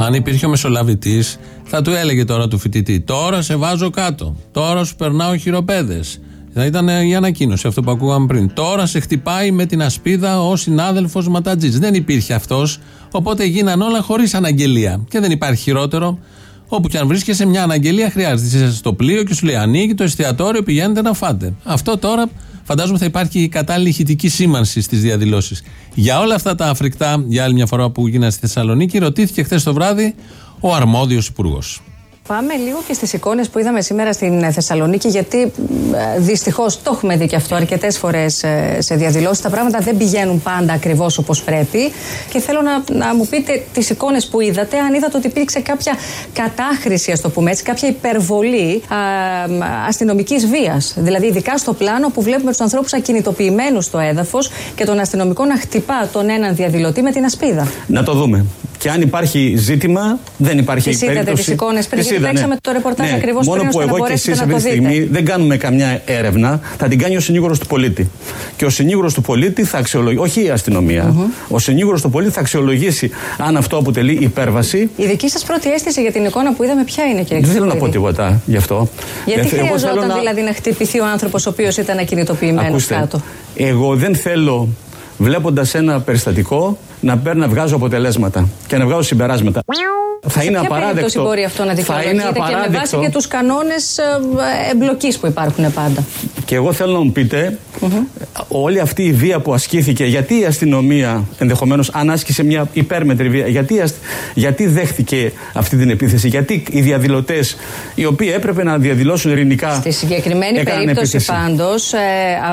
Αν υπήρχε ο μεσολαβητής, θα του έλεγε τώρα του φοιτητή: Τώρα σε βάζω κάτω. Τώρα σου περνάω χειροπέδες. Θα ήταν η ανακοίνωση αυτό που ακούγαμε πριν. Τώρα σε χτυπάει με την ασπίδα ο συνάδελφος Ματατζής. Δεν υπήρχε αυτός, οπότε γίναν όλα χωρίς αναγγελία. Και δεν υπάρχει χειρότερο. Όπου και αν βρίσκεσαι, μια αναγγελία χρειάζεται. Είσαι στο πλοίο και σου λέει: Ανοίγει το εστιατόριο, πηγαίνετε να φάτε. Αυτό τώρα φαντάζομαι θα υπάρχει η κατάλληλη ηχητική σήμανση στις διαδηλώσεις. Για όλα αυτά τα αφρικτά, για άλλη μια φορά που γίνανε στη Θεσσαλονίκη, ρωτήθηκε χθες το βράδυ ο αρμόδιος υπουργός. Πάμε λίγο και στις εικόνες που είδαμε σήμερα στην ε, Θεσσαλονίκη, γιατί δυστυχώς το έχουμε δει και αυτό αρκετές φορές σε διαδηλώσεις. Τα πράγματα δεν πηγαίνουν πάντα ακριβώς όπως πρέπει. Και θέλω να, να μου πείτε τις εικόνες που είδατε, αν είδατε ότι υπήρξε κάποια κατάχρηση, ας το πούμε έτσι, κάποια υπερβολή αστυνομικής βίας. Δηλαδή, ειδικά στο πλάνο που βλέπουμε τους ανθρώπους ακινητοποιημένους στο έδαφος και τον αστυνομικό να χτυπά τον έναν διαδηλωτή με την ασπίδα. Να το δούμε. Και αν υπάρχει ζήτημα, δεν υπάρχει Τις είδατε περίπτωση. τις εικόνες πριν, Τις γιατί είδα, παίξαμε το ρεπορτάζ ακριβώς Μόνο πριν, που ώστε να εγώ και μπορέσετε εσείς να αυτή το τη δείτε. στιγμή δεν κάνουμε καμιά έρευνα, θα την κάνει ο συνήγορος του πολίτη. Και ο συνήγορος του πολίτη θα αξιολογήσει, όχι η αστυνομία, ο συνήγορος του πολίτη θα αξιολογήσει αν αυτό αποτελεί υπέρβαση. Η δική σας πρώτη αίσθηση για την εικόνα που είδαμε, ποια είναι, κύριε Δεν θέλω να πω Χρυσοκοίδη; τίποτα γι' αυτό. Γιατί Ε, εγώ θέλω χρειαζόταν να- δηλαδή να χτυπηθεί ο άνθρωπος ο οποίος ήταν ακινητοποιημένος Ακούστε, κάτω; εγώ δεν θέλω βλέποντας ένα περιστατικό να παίρνω να βγάζω αποτελέσματα και να βγάζω συμπεράσματα. Θα Σε είναι ποια περίπτωση απαράδεκτο. μπορεί αυτό να θα είναι δικαιολογείται και με βάση απαράδεκτο. και τους κανόνες εμπλοκής που υπάρχουν πάντα; Και εγώ θέλω να μου πειτε όλη αυτή η βία που ασκήθηκε, γιατί η αστυνομία ενδεχομένως αν άσκησε μια υπέρμετρη βία, γιατί, η ασ- γιατί δέχτηκε αυτή την επίθεση, γιατί οι διαδηλωτές, οι οποίοι έπρεπε να διαδηλώσουν ειρηνικά. Στη συγκεκριμένη έκαναν περίπτωση επίθεση. πάντως,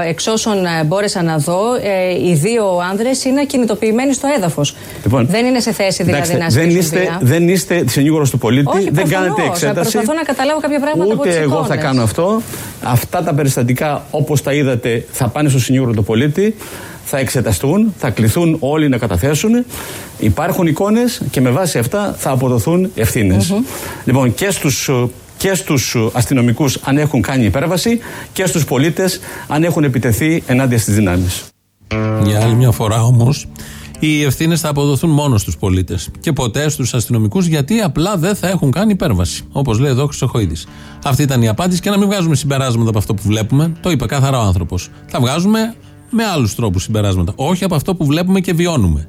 εξ όσων ε, μπόρεσα να δω, ε, οι δύο άνδρες είναι ακινητοποιημένοι στο έδαφο. Λοιπόν, δεν είναι σε θέση δηλαδή Εντάξει, να ασκήσουν δεν είστε, βία. δεν είστε συνήγορος του πολίτη, Όχι, δεν προφανώς. κάνετε Ε, εξέταση. Προσπαθώ να καταλάβω κάποια πράγματα από Ούτε τις εγώ θα εικόνες. κάνω αυτό. Αυτά τα περιστατικά, όπως τα είδατε, θα πάνε στο συνήγορο του πολίτη, θα εξεταστούν, θα κληθούν όλοι να καταθέσουν. Υπάρχουν εικόνες και με βάση αυτά θα αποδοθούν ευθύνες. Λοιπόν, και στους και στους αστυνομικούς αν έχουν κάνει υπέρβαση και στους πολίτες αν έχουν επιτεθεί ενάντια στις δυνάμεις. Για άλλη μια φορά όμως, Οι ευθύνες θα αποδοθούν μόνος στου πολίτες και ποτέ στους αστυνομικούς γιατί απλά δεν θα έχουν κάνει υπέρβαση. Όπως λέει εδώ ο Χρυσοχοίδης. Αυτή ήταν η απάντηση και να μην βγάζουμε συμπεράσματα από αυτό που βλέπουμε. Το είπε καθαρά ο άνθρωπος. Θα βγάζουμε με άλλους τρόπους συμπεράσματα. Όχι από αυτό που βλέπουμε και βιώνουμε.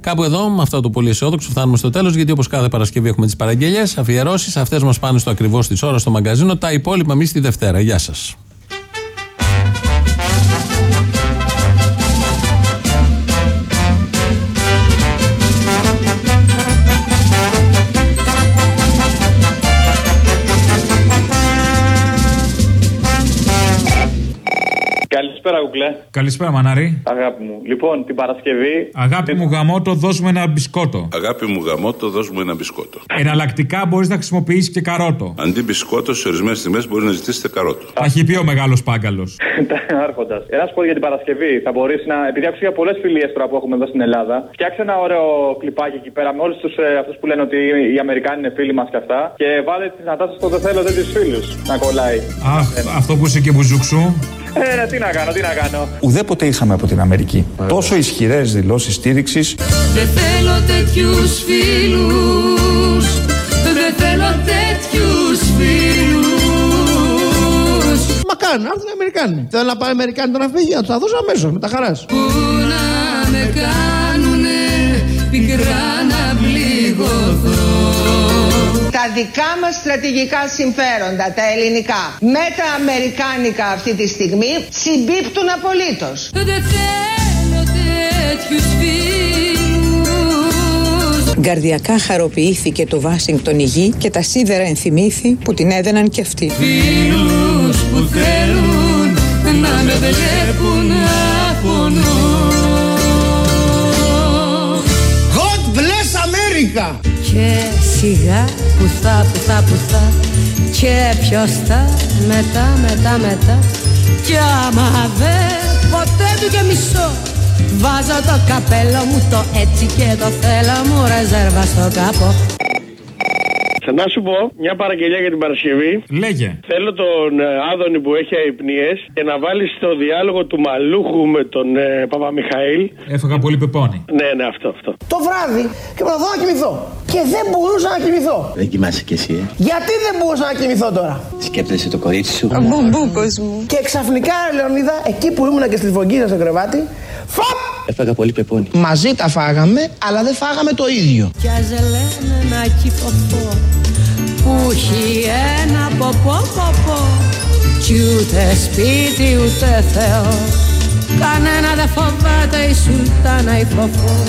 Κάπου εδώ, με αυτό το πολύ αισιόδοξο, φτάνουμε στο τέλος. Γιατί όπως κάθε Παρασκευή έχουμε τις παραγγελίες, αφιερώσεις. Αυτές μας πάνε στο ακριβώς της ώρα στο μαγκαζίνο. Τα υπόλοιπα εμείς τη Δευτέρα. Γεια σας. Καλησπέρα, Κουκλέ. Καλησπέρα, Μανάρη. Αγάπη μου. Λοιπόν, την Παρασκευή. Αγάπη μου γαμότο, δώσουμε ένα μπισκότο. Αγάπη μου γαμότο, δώσουμε ένα μπισκότο. Εναλλακτικά μπορείς να χρησιμοποιήσεις και καρότο. Αντί μπισκότο, σε ορισμένες τιμέ μπορεί να ζητήσετε καρότο. Θα έχει πει ο μεγάλος πάγκαλος. Άρχοντας. Ένα πω για την Παρασκευή. Θα μπορείς να. Επειδή άκουσα για πολλές φιλίες τώρα που έχουμε εδώ στην Ελλάδα, φτιάξε ένα ωραίο κλιπάκι εκεί πέρα με όλους τους ε, αυτούς που λένε ότι οι Αμερικάνοι είναι φίλοι μας και αυτά. Και βάλε τις Νατάσε στο δεν θέλω τέτοιου φίλους να κολλάει. Αχ, αυτό που είσαι και μπουζούξου. Ε, τι να κάνω, τι να κάνω. Ουδέποτε είχαμε από την Αμερική τόσο ισχυρές δηλώσεις στήριξης. Δεν θέλω τέτοιους φίλους. Δεν θέλω τέτοιους φίλους. Μα κάνουν, έρθουν οι Αμερικάνοι. Θέλω να πάει Αμερικάνοι τώρα φύγει, θα του τα δώσω αμέσως με τα χαράς. Πού να με κάνουνε πικρά να πληγωθώ. Τα δικά μας στρατηγικά συμφέροντα, τα ελληνικά, με τα αμερικάνικα αυτή τη στιγμή, συμπίπτουν απολύτως. Δεν θέλω τέτοιους φίλους. Γκαρδιακά χαροποιήθηκε το Βάσιγκτον η γη και τα σίδερα ενθυμήθη που την έδαιναν κι αυτοί. Φίλους που θέλουν να με βλέπουν America! Και σιγά που θα, που θα, που θα Και ποιος θα μετά, μετά, μετά. Κι άμα δεν ποτέ του και μισό. Βάζω το καπέλο μου το έτσι και το θέλω μου Ρεζέρβα στο κάπο Να σου πω μια παραγγελία για την Παρασκευή. Λέγε. Θέλω τον ε, Άδωνη που έχει αϊπνίες και να βάλεις το διάλογο του Μαλούχου με τον ε, Παπαμιχαήλ. Έφαγα πολύ πεπόνι. Ναι, ναι, αυτό, αυτό. Το βράδυ και να δω να κοιμηθώ. Και δεν μπορούσα να κοιμηθώ. Δεν κοιμάσαι κι εσύ, ε. Γιατί δεν μπορούσα να κοιμηθώ τώρα; Σκέπτεσαι το κορίτσι σου. Μπουμπούκο μου. Και ξαφνικά, Λεωνίδα, εκεί που ήμουνα και στη φωγκίδα στο κρεβάτι, φαπ! Έφαγα πολύ πεπόνι. Μαζί τα φάγαμε, αλλά δεν φάγαμε το ίδιο. Κι ας λένε να κυφωθώ Που έχει ένα ποπό ποπό Κι ούτε σπίτι ούτε Θεό Κανένα δεν φοβάται η Σουλτάνα η φοφό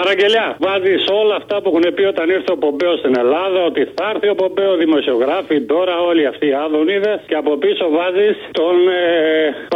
Παραγγελιά, βάζεις όλα αυτά που έχουν πει όταν ήρθε ο Πομπέος στην Ελλάδα, ότι θα έρθει ο Πομπέος, δημοσιογράφοι, τώρα όλοι αυτοί οι άδωνίδε. Και από πίσω βάζεις τον ε,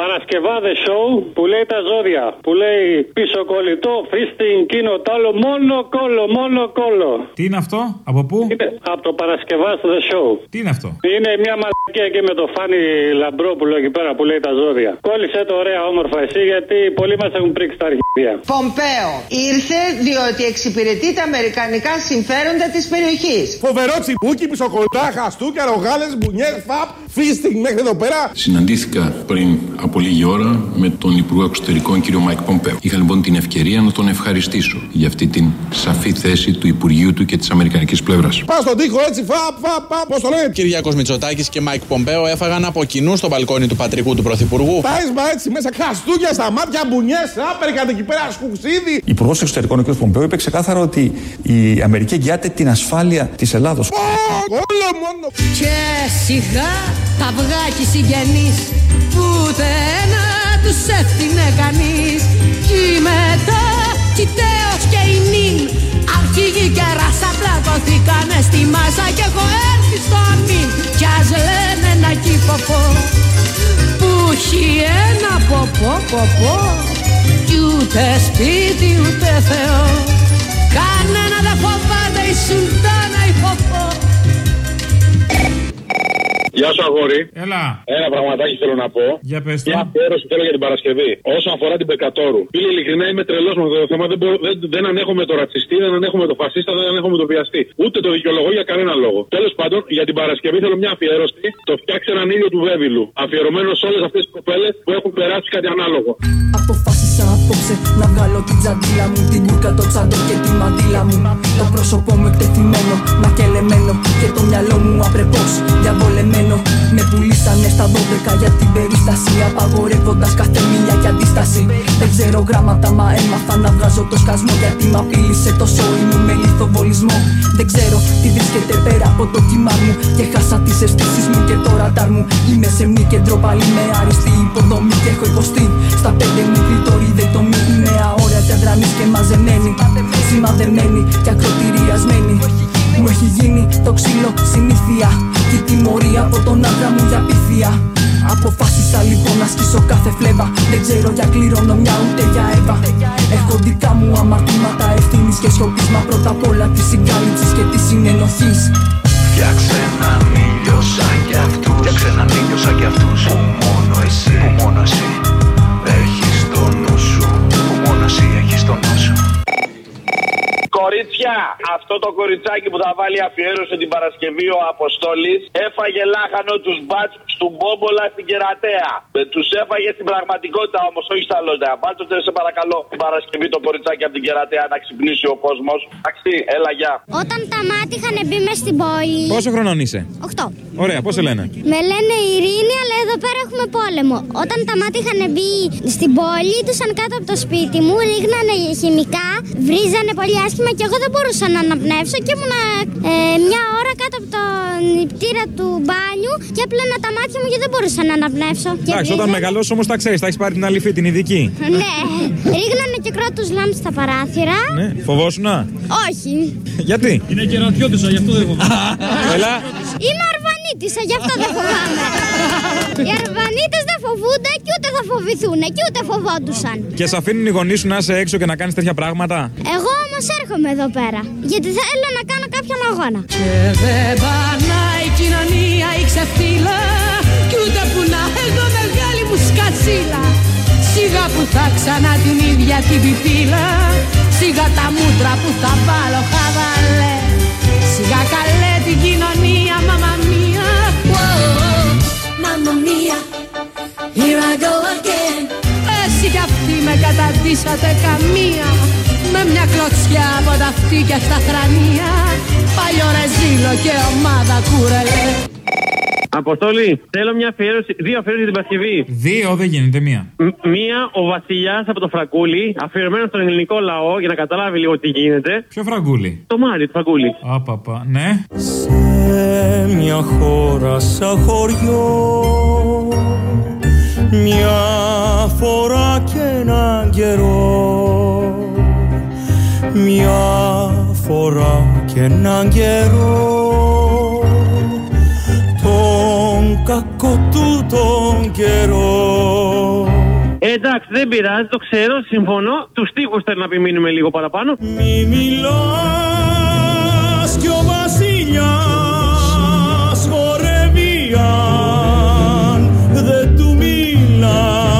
Παρασκευάδε show που λέει τα ζώδια. Που λέει πίσω κολλητό, φίστην, κίνο, τ' άλλο, μόνο κόλλο, μόνο κόλλο. Τι είναι αυτό, από πού; Είναι από το Παρασκευάδε show. Τι είναι αυτό; Είναι μια μαλακία εκεί με το Φάνη Λαμπρόπουλο εκεί πέρα που λέει τα ζώδια. Κόλλησε το ωραία όμορφα εσύ γιατί πολλοί μας έχουν πρίξει τα αρχίδια. Πομπέο ήρθε διότι εξυπηρετεί τα αμερικανικά συμφέροντα της περιοχής. Φοβερό τσιμπούκι, πισωκολλητά, χαστούκια, ρογάλε, μπουνιές, φαπ, fisting μέχρι εδώ πέρα. Συναντήθηκα πριν από λίγη ώρα με τον Υπουργό Εξωτερικών κύριο Μάικ Πομπέο. Είχα λοιπόν την ευκαιρία να τον ευχαριστήσω για αυτή την σαφή θέση του Υπουργείου του και της Αμερικανικής πλευράς. Πας στον τοίχο έτσι, φαπ, φαπ, φαπ, πώς το λένε. Κυριάκο Μητσοτάκης και Μάικ Πομπέο έφαγαν από κοινού στο μπαλκόνι του πατρικού του Πρωθυπουργού. Πάισμα έτσι μέσα, χαστούκια στα μάτια, μπουνιές, άπερ εκεί πέρα, σκουξίδι. Υπουργός Εξωτερικών ο κ. Πομπέο είπε ξεκάθαρα ότι η Αμερική εγγυάται την ασφάλεια της Ελλάδος. Όλο μόνο. Και σιγά τα αυγάκι συγγενείς που ούτε ένα τους έφτιανε κανείς Κι μετά Κιτέος και η νυν Αρχηγοί και ράσα πλακωθήκανε στη μάσα Και έχω έρθει στο αμήν Κι ας λένε να κυφοπώ Που έχει ένα ποπό ποπό Κι ούτε σπίτι ούτε Θεό. Κανένα δεν φοβάται η Σουλτάνα η φοφό Γεια σου, αγόρι. Έλα. Ένα πραγματάκι θέλω να πω. Για πες το. Μια αφιέρωση θέλω για την Παρασκευή. Όσον αφορά την Πεκατόρου. Φίλε, ειλικρινά είμαι τρελός με αυτό το θέμα. Δεν, μπορώ, δεν, δεν ανέχομαι το ρατσιστή, δεν ανέχομαι το φασίστα, δεν ανέχομαι το βιαστή. Ούτε το δικαιολογώ για κανένα λόγο. Τέλος πάντων, για την Παρασκευή θέλω μια αφιέρωση. Το φτιάξε έναν ήλιο του Βέβυλου. Αφιερωμένο σε όλες αυτές τις κοπέλες που έχουν περάσει κάτι ανάλογο. Αποφάσισα απόψε να βγάλω την τζαντίλα μου Την κούρκα, το τσάντο και τη μαντίλα μου Το πρόσωπό μου εκτεθειμένο, μακελεμένο Και το μυαλό μου απρεπώς διαβολεμένο Με πουλήσανε στα 12 για την περίσταση Απαγορεύοντας κάθε μίλια και αντίσταση. Δεν ξέρω γράμματα μα έμαθα να βγάζω το σκασμό Γιατί μ' απείλησε το σόι μου με λιθοβολισμό. Δεν ξέρω τι βρίσκεται πέρα από το κύμα μου Και χάσα τις αισθήσεις μου και το ραντάρ μου. Είμαι σε μη και ντροπαλή με αριστή υποδομή Και έχω υποστεί. Στα πέντε μου κλειτορίδε το μη Είναι αόρατα δρανής και μαζεμένη. Σημαδεμένη και ακροτηριασμένη Μου έχει γίνει το ξύλο συνήθεια Και η τιμωρία από τον άντρα μου για πίθια Αποφάσισα λοιπόν να σκίσω κάθε φλέβα. Δεν ξέρω για κληρονομιά ούτε για έβα Έχω δικά μου αμαρτήματα ευθύνης και σιωπής Μα πρώτα απ' όλα της συγκάλυψης και της συνενοχής. Φτιάξε έναν αυτό το κοριτσάκι που θα βάλει αφιέρωση την Παρασκευή ο Αποστόλης έφαγε λάχανο τους μπάτς του Μπόμπολα στην Κερατέα. Τους έφαγε στην πραγματικότητα όμως, όχι στα λόγια. Μπάτσοτε, σε παρακαλώ την Παρασκευή το κοριτσάκι από την Κερατέα να ξυπνήσει ο κόσμος. Εντάξει, έλα, γεια. Όταν τα μάτια είχαν μπει με στην πόλη. Πόσο χρονών είσαι; 8. Ωραία, πώς σε λένε; Με λένε Ειρήνη, αλλά εδώ πέρα έχουμε πόλεμο. Όταν τα μάτια είχαν μπει στην πόλη, ήτουσαν κάτω από το σπίτι μου, ρίχνανε χημικά, βρίζανε πολύ άσχημα και εγώ δεν μπορούσα να αναπνεύσω και ήμουνα ε, μια ώρα κάτω από το νηπτήρα του μπάνιου και έπλαινα τα μάτια μου και δεν μπορούσα να αναπνεύσω. Και Εντάξει, όταν βρίζανε- μεγαλώσει όμως τα ξέρεις, θα έχεις πάρει την αλήφη, την ειδική. Ναι, ρίχνανε και κρότους λάμπη στα παράθυρα. Ναι, φοβόσουνα; Όχι. Γιατί; Είναι κερατιώτησα, γι' αυτό δεν φοβάμαι. Έλα. Είμαι αρβανίτησα, γι' αυτό δεν φοβάμαι. Οι αρβανίτες δεν φοβούνται και ούτε θα φοβηθούν και ούτε φοβόντουσαν. Και σε αφήνουν οι γονείς σου να είσαι έξω και να κάνεις τέτοια πράγματα; Εγώ όμως έρχομαι εδώ πέρα, γιατί θέλω να κάνω κάποιον αγώνα. Και δεν πανάει η κοινωνία η ξεφτύλα Κι ούτε που να έχω μεγάλη μου σκατσίλα Σιγά που θα ξανά την ίδια την πιπίλα Σιγά τα μούτρα που θα βάλω καταντήσατε καμία Με μια κλωτσιά από τα φτύκια στα θρανία Παλιό ρεζίλο και ομάδα κούρελε Αποστόλη, θέλω μια αφιέρωση, δύο αφιέρωση για την Παρασκευή. Δύο, δεν γίνεται μία. Μ- Μία, ο Βασιλιάς από το Φραγκούλι, αφιερωμένος στον ελληνικό λαό για να καταλάβει λίγο τι γίνεται. Ποιο φραγκούλι; Το Μάρι, το Φραγκούλι. Απαπα, ναι. Σε μια χώρα σαν χωριό Μια φορά και έναν καιρό Μια φορά και έναν καιρό Τον κακό του τον καιρό Ε, εντάξει, δεν πειράζει, το ξέρω, συμφωνώ. Τους τείχου θέλω να επιμείνουμε λίγο παραπάνω. Μη μιλάς κι ο βασιλιάς χορεύει αν δεν του love.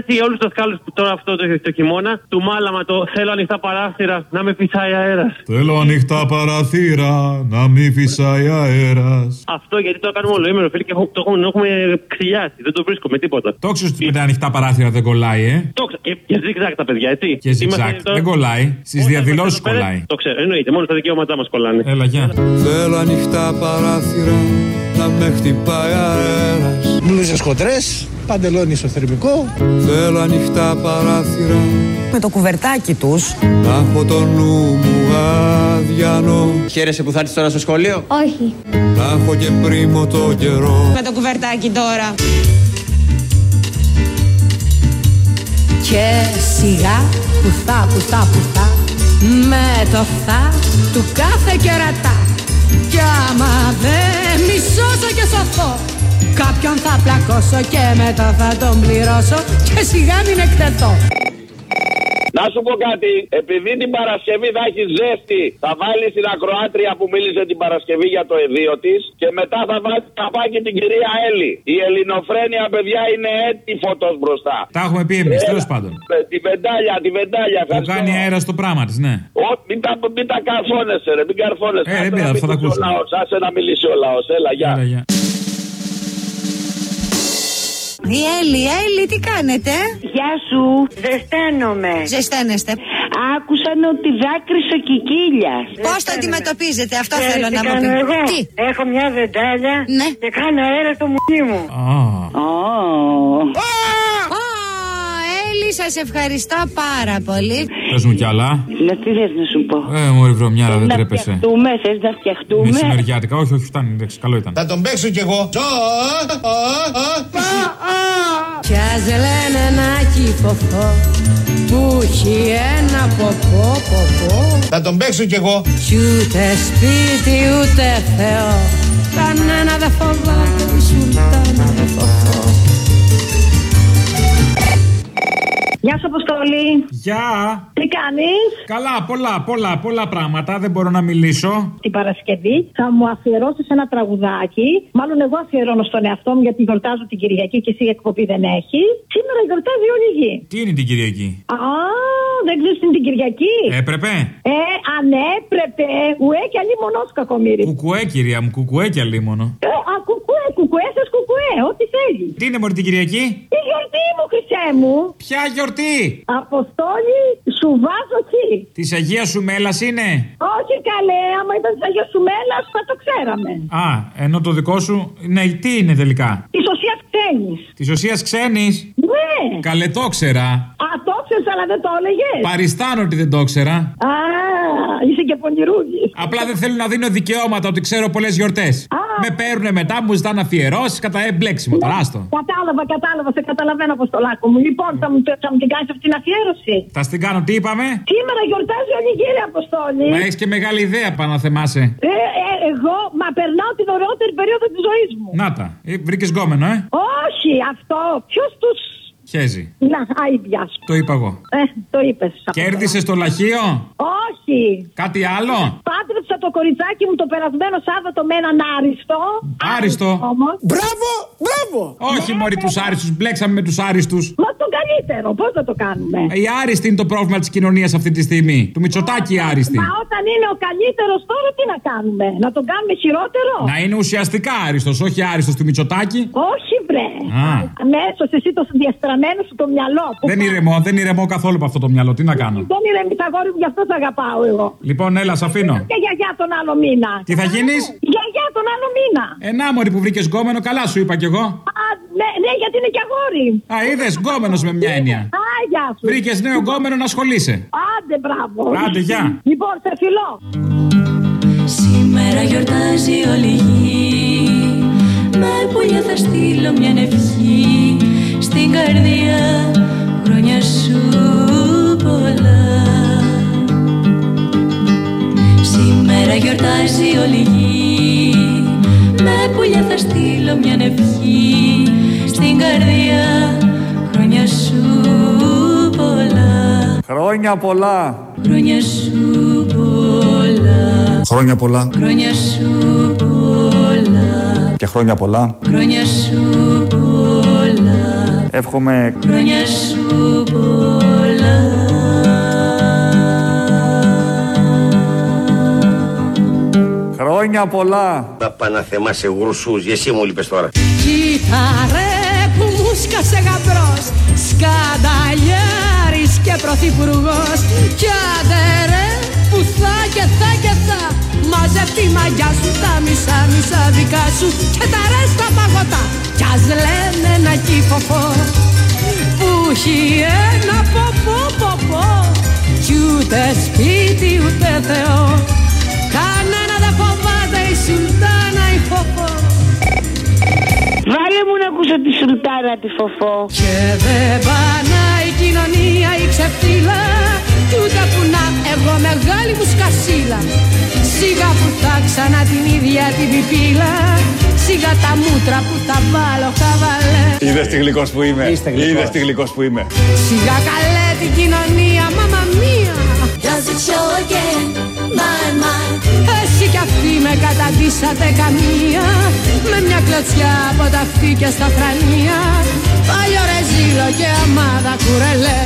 Έτσι για όλους τους σκάλου που τώρα αυτό το, το χειμώνα, του μάλαμα το θέλω ανοιχτά παράθυρα να με φυσάει αέρας. Θέλω ανοιχτά παραθύρα να μην φυσάει αέρας. Αυτό γιατί το κάνουμε ολοήμερο, φίλε, και έχω- το έχουμε, έχουμε ξυλιάσει. Δεν το βρίσκω με τίποτα. Το ξέρεις ότι με τα ανοιχτά παράθυρα δεν κολλάει, ε; Το ξέρω. Και, και zigzag τα παιδιά, έτσι. Και zigzag. Είμαστε Δεν κολλάει. Στις διαδηλώσεις κολλάει. Το ξέρω, εννοείται. Μόνο στα δικαιώματά μας κολλάνε. Έλα, γεια. Θέλω ανοιχτά παράθυρα να με χτυπάει αέρας Μπλούζες χοντρές, παντελόνι ισοθερμικό. Θέλω ανοιχτά παράθυρα Με το κουβερτάκι τους να έχω το νου μου αδιανό Χαίρεσαι που θα έρθεις τώρα στο σχολείο; Όχι. Να έχω και πρίμο το καιρό Με το κουβερτάκι τώρα. Και σιγά που θα που θα που θα Με το θα του κάθε κερατά Κι άμα δεν μη σώσω και σωθώ Κάποιον θα πλακώσω και μετά θα τον πληρώσω Και σιγά μην εκτεθώ Να σου πω κάτι, επειδή την Παρασκευή θα έχεις ζέστη, θα βάλεις την ακροάτρια που μίλησε την Παρασκευή για το εδίο της και μετά θα βάλει καπάκι την κυρία Έλλη. Η ελληνοφρένεια, παιδιά, είναι έτοιμη φωτός μπροστά. Τα έχουμε πει εμείς, τέλος πάντων. Ε, Τη βεντάλια, τη βεντάλια. Που κάνει αέρα στο πράγμα της, ναι. Ω, μην, τα, μην τα καρφώνεσαι, ρε, μην καρφώνεσαι. Ε, Άσε δεν να πειράζει, θα τα μιλήσει ο ακούσω. λαός, Άσε να μιλήσει ο λαός, έλα, γεια. Η Έλλη, Έλλη, τι κάνετε; Γεια σου, ζεσταίνομαι. Ζεσταίνεστε. Άκουσαν ότι δάκρυσε ο Κικίλια. Πώς το αντιμετωπίζετε, αυτό θέλω να μου κάνω πείτε. εγώ; Τι; Έχω μια βεντάλια Ναι. και κάνω αέρα στο μουνί μου. Ω, Έλλη, σας ευχαριστώ πάρα πολύ. Πε μου κι άλλα; Να τι θες να σου πω; Ε, μωρή βρωμιάρα, δεν να τρέπεσαι. φτιαχτούμε, θες να φτιαχτούμε; Μεσημεριάτικα, όχι, όχι, φτάνει, εντάξει, καλό ήταν. Θα τον παίξω κι εγώ. Κι ας λένε να κυφωθώ Που έχει ένα ποπό ποπό Θα τον παίξω κι εγώ. Κι ούτε σπίτι ούτε Θεό Κανένα δεν φοβάται η Σουλτάνα δεν Γεια σου, Αποστολή. Γεια! Τι κάνεις; Καλά, πολλά, πολλά, πολλά πράγματα. Δεν μπορώ να μιλήσω. Την Παρασκευή θα μου αφιερώσεις ένα τραγουδάκι. Μάλλον εγώ αφιερώνω στον εαυτό μου γιατί γιορτάζω την Κυριακή και εσύ εκπομπή δεν έχει. Σήμερα γιορτάζει όλη η γη. Τι είναι την Κυριακή; Α, δεν ξέρεις την Κυριακή. Έπρεπε; Ε, αν έπρεπε. Ουέ και αλλή μονό κακομίρι. Κουκουέ, κυρία μου, κουκουέ κι αλίμονο. Ε, α, κουκουέ, κουκουέ, θες κουκουέ, ό,τι θέλεις. Τι είναι μωρή την Κυριακή; Η γιορτή μου, χρυσέ μου. Ποια γιορτή. Αποστόλη, σου βάζω εκεί. Της Αγίας σου Μέλας είναι; Όχι καλέ, άμα ήταν της Αγίας Σουμέλα θα το ξέραμε. Α, ενώ το δικό σου. Ναι, τι είναι τελικά; Της οσία ξένης. Της ουσίας ξένης; Ναι. Καλέ το ξέρα. Α, το ξέρεις, αλλά δεν το έλεγες. Παριστάνω ότι δεν το ξέρα. Α, είσαι και πονηρούγη. Απλά δεν θέλω να δίνω δικαιώματα ότι ξέρω πολλές γιορτές. Με παίρνουν μετά, μου ζητάνε αφιερώσεις κατά εμπλέξιμο. Τώρα άστο. Κατάλαβα, κατάλαβα, σε καταλαβαίνω από το λάκκο μου. Λοιπόν, θα μου, θα μου την κάνει αυτή την αφιέρωση. Θα στην κάνω, τι είπαμε; Σήμερα γιορτάζει όλη η γύρια Αποστόλη. Μα έχεις και μεγάλη ιδέα πάνω να θεμάσαι. Ε, ε, εγώ, μα περνάω την ωραιότερη περίοδο της ζωής μου. Να τα. Ε, Βρήκες γκόμενο, ε. Όχι, αυτό. Ποιος τους. Χέζει. Να, αίδια σου. Το είπα εγώ. Ε, το είπες. Κέρδισες το λαχείο; Όχι. Κάτι άλλο; Πάτρεψα το κοριτσάκι μου το περασμένο Σάββατο με έναν άριστο. Άριστο. Όμως. Μπράβο, μπράβο. Όχι, Μωρή, τους άριστους. Μπλέξαμε με τους άριστους. Μα τον καλύτερο, πώς θα το κάνουμε; Η άριστη είναι το πρόβλημα της κοινωνίας αυτή τη στιγμή. Του Μητσοτάκη η άριστη. Μα όταν είναι ο καλύτερος τώρα τι να κάνουμε; Να τον κάνουμε χειρότερο; Να είναι ουσιαστικά άριστος, όχι άριστος του Μητσοτάκη. Όχι, βρε. Α. Αμέσω εσύ το διαστραμμένο σου το μυαλό. Που Δεν ηρεμώ, δεν ηρεμώ καθόλου από αυτό το μυαλό. Τι να κάνω; Δεν ηρεμεί τα γόρι μου, γι' αυτό σε αγαπάω εγώ. Λοιπόν, έλα, σ' αφήνω. Και γιαγιά τον άλλο μήνα. Τι θα γίνεις; Γιαγιά τον άλλο μήνα. Ενά μωρή που βρήκες γκόμενο, καλά σου είπα κι εγώ. Α, ναι, ναι, γιατί είναι και αγόρι. Α, είδες γκόμενος με μια έννοια. Α, γεια σου. Βρήκες νέο γκόμενο να ασχολείσαι. Άντε, μπράβο. Άντε, γεια. Λοιπόν, σε φιλώ. Σήμερα γιορτάζει όλη η γη Με πουλιά θα στείλω μια ευχή Στην καρδιά. Χρόνια σου πολλά. Σήμερα γιορτάζει όλη η γη. Με πουλιά θα στείλω μια ευχή Στην καρδιά. Χρόνια σου πολλά. Χρόνια πολλά. Χρόνια σου πολλά. Χρόνια πολλά. Χρόνια σου πολλά. Και χρόνια πολλά. Χρόνια σου πολλά Εύχομαι Χρόνια σου πολλά χρόνια πολλά. Παναθεμά σε γρουσούς, εσύ μου λείπες τώρα. Κοίτα ρε που μου σκάσε γαμπρός Σκανταλιάρης και πρωθυπουργός Κι άντε ρε που θα και θα και θα Μαζεύει η μαγιά σου τα μισά μισά δικά σου Και τα ρε στα παγωτά Κι ας λένε ένα κύφοφο Που έχει ένα ποπό ποπό Κι ούτε σπίτι ούτε Θεό. Κανένα δεν φοβάται η Σουλτάνα η φοφό. Βάλε μου να ακούσω τη σουλτάνα τη φοφό. Και δεν πανά η κοινωνία η ξεφτύλα. Κι ούτε που να εγώ μεγάλη μου σκασίλα. Σιγά που θα ξανά την ίδια την πιπίλα Σιγά τα μούτρα που θα βάλω χαβαλέ. Είδες τι γλυκός που είμαι. Είστε γλυκός. Είδες τι γλυκός που είμαι. Σιγά καλέ την κοινωνία μάμα μία. Does it show again; My mind Εσύ κι αυτή με καταντήσατε καμία. Με μια κλωτσιά από τα και στα φρανία. Παλιό ρεζίλο και αμάδα κουρελέ.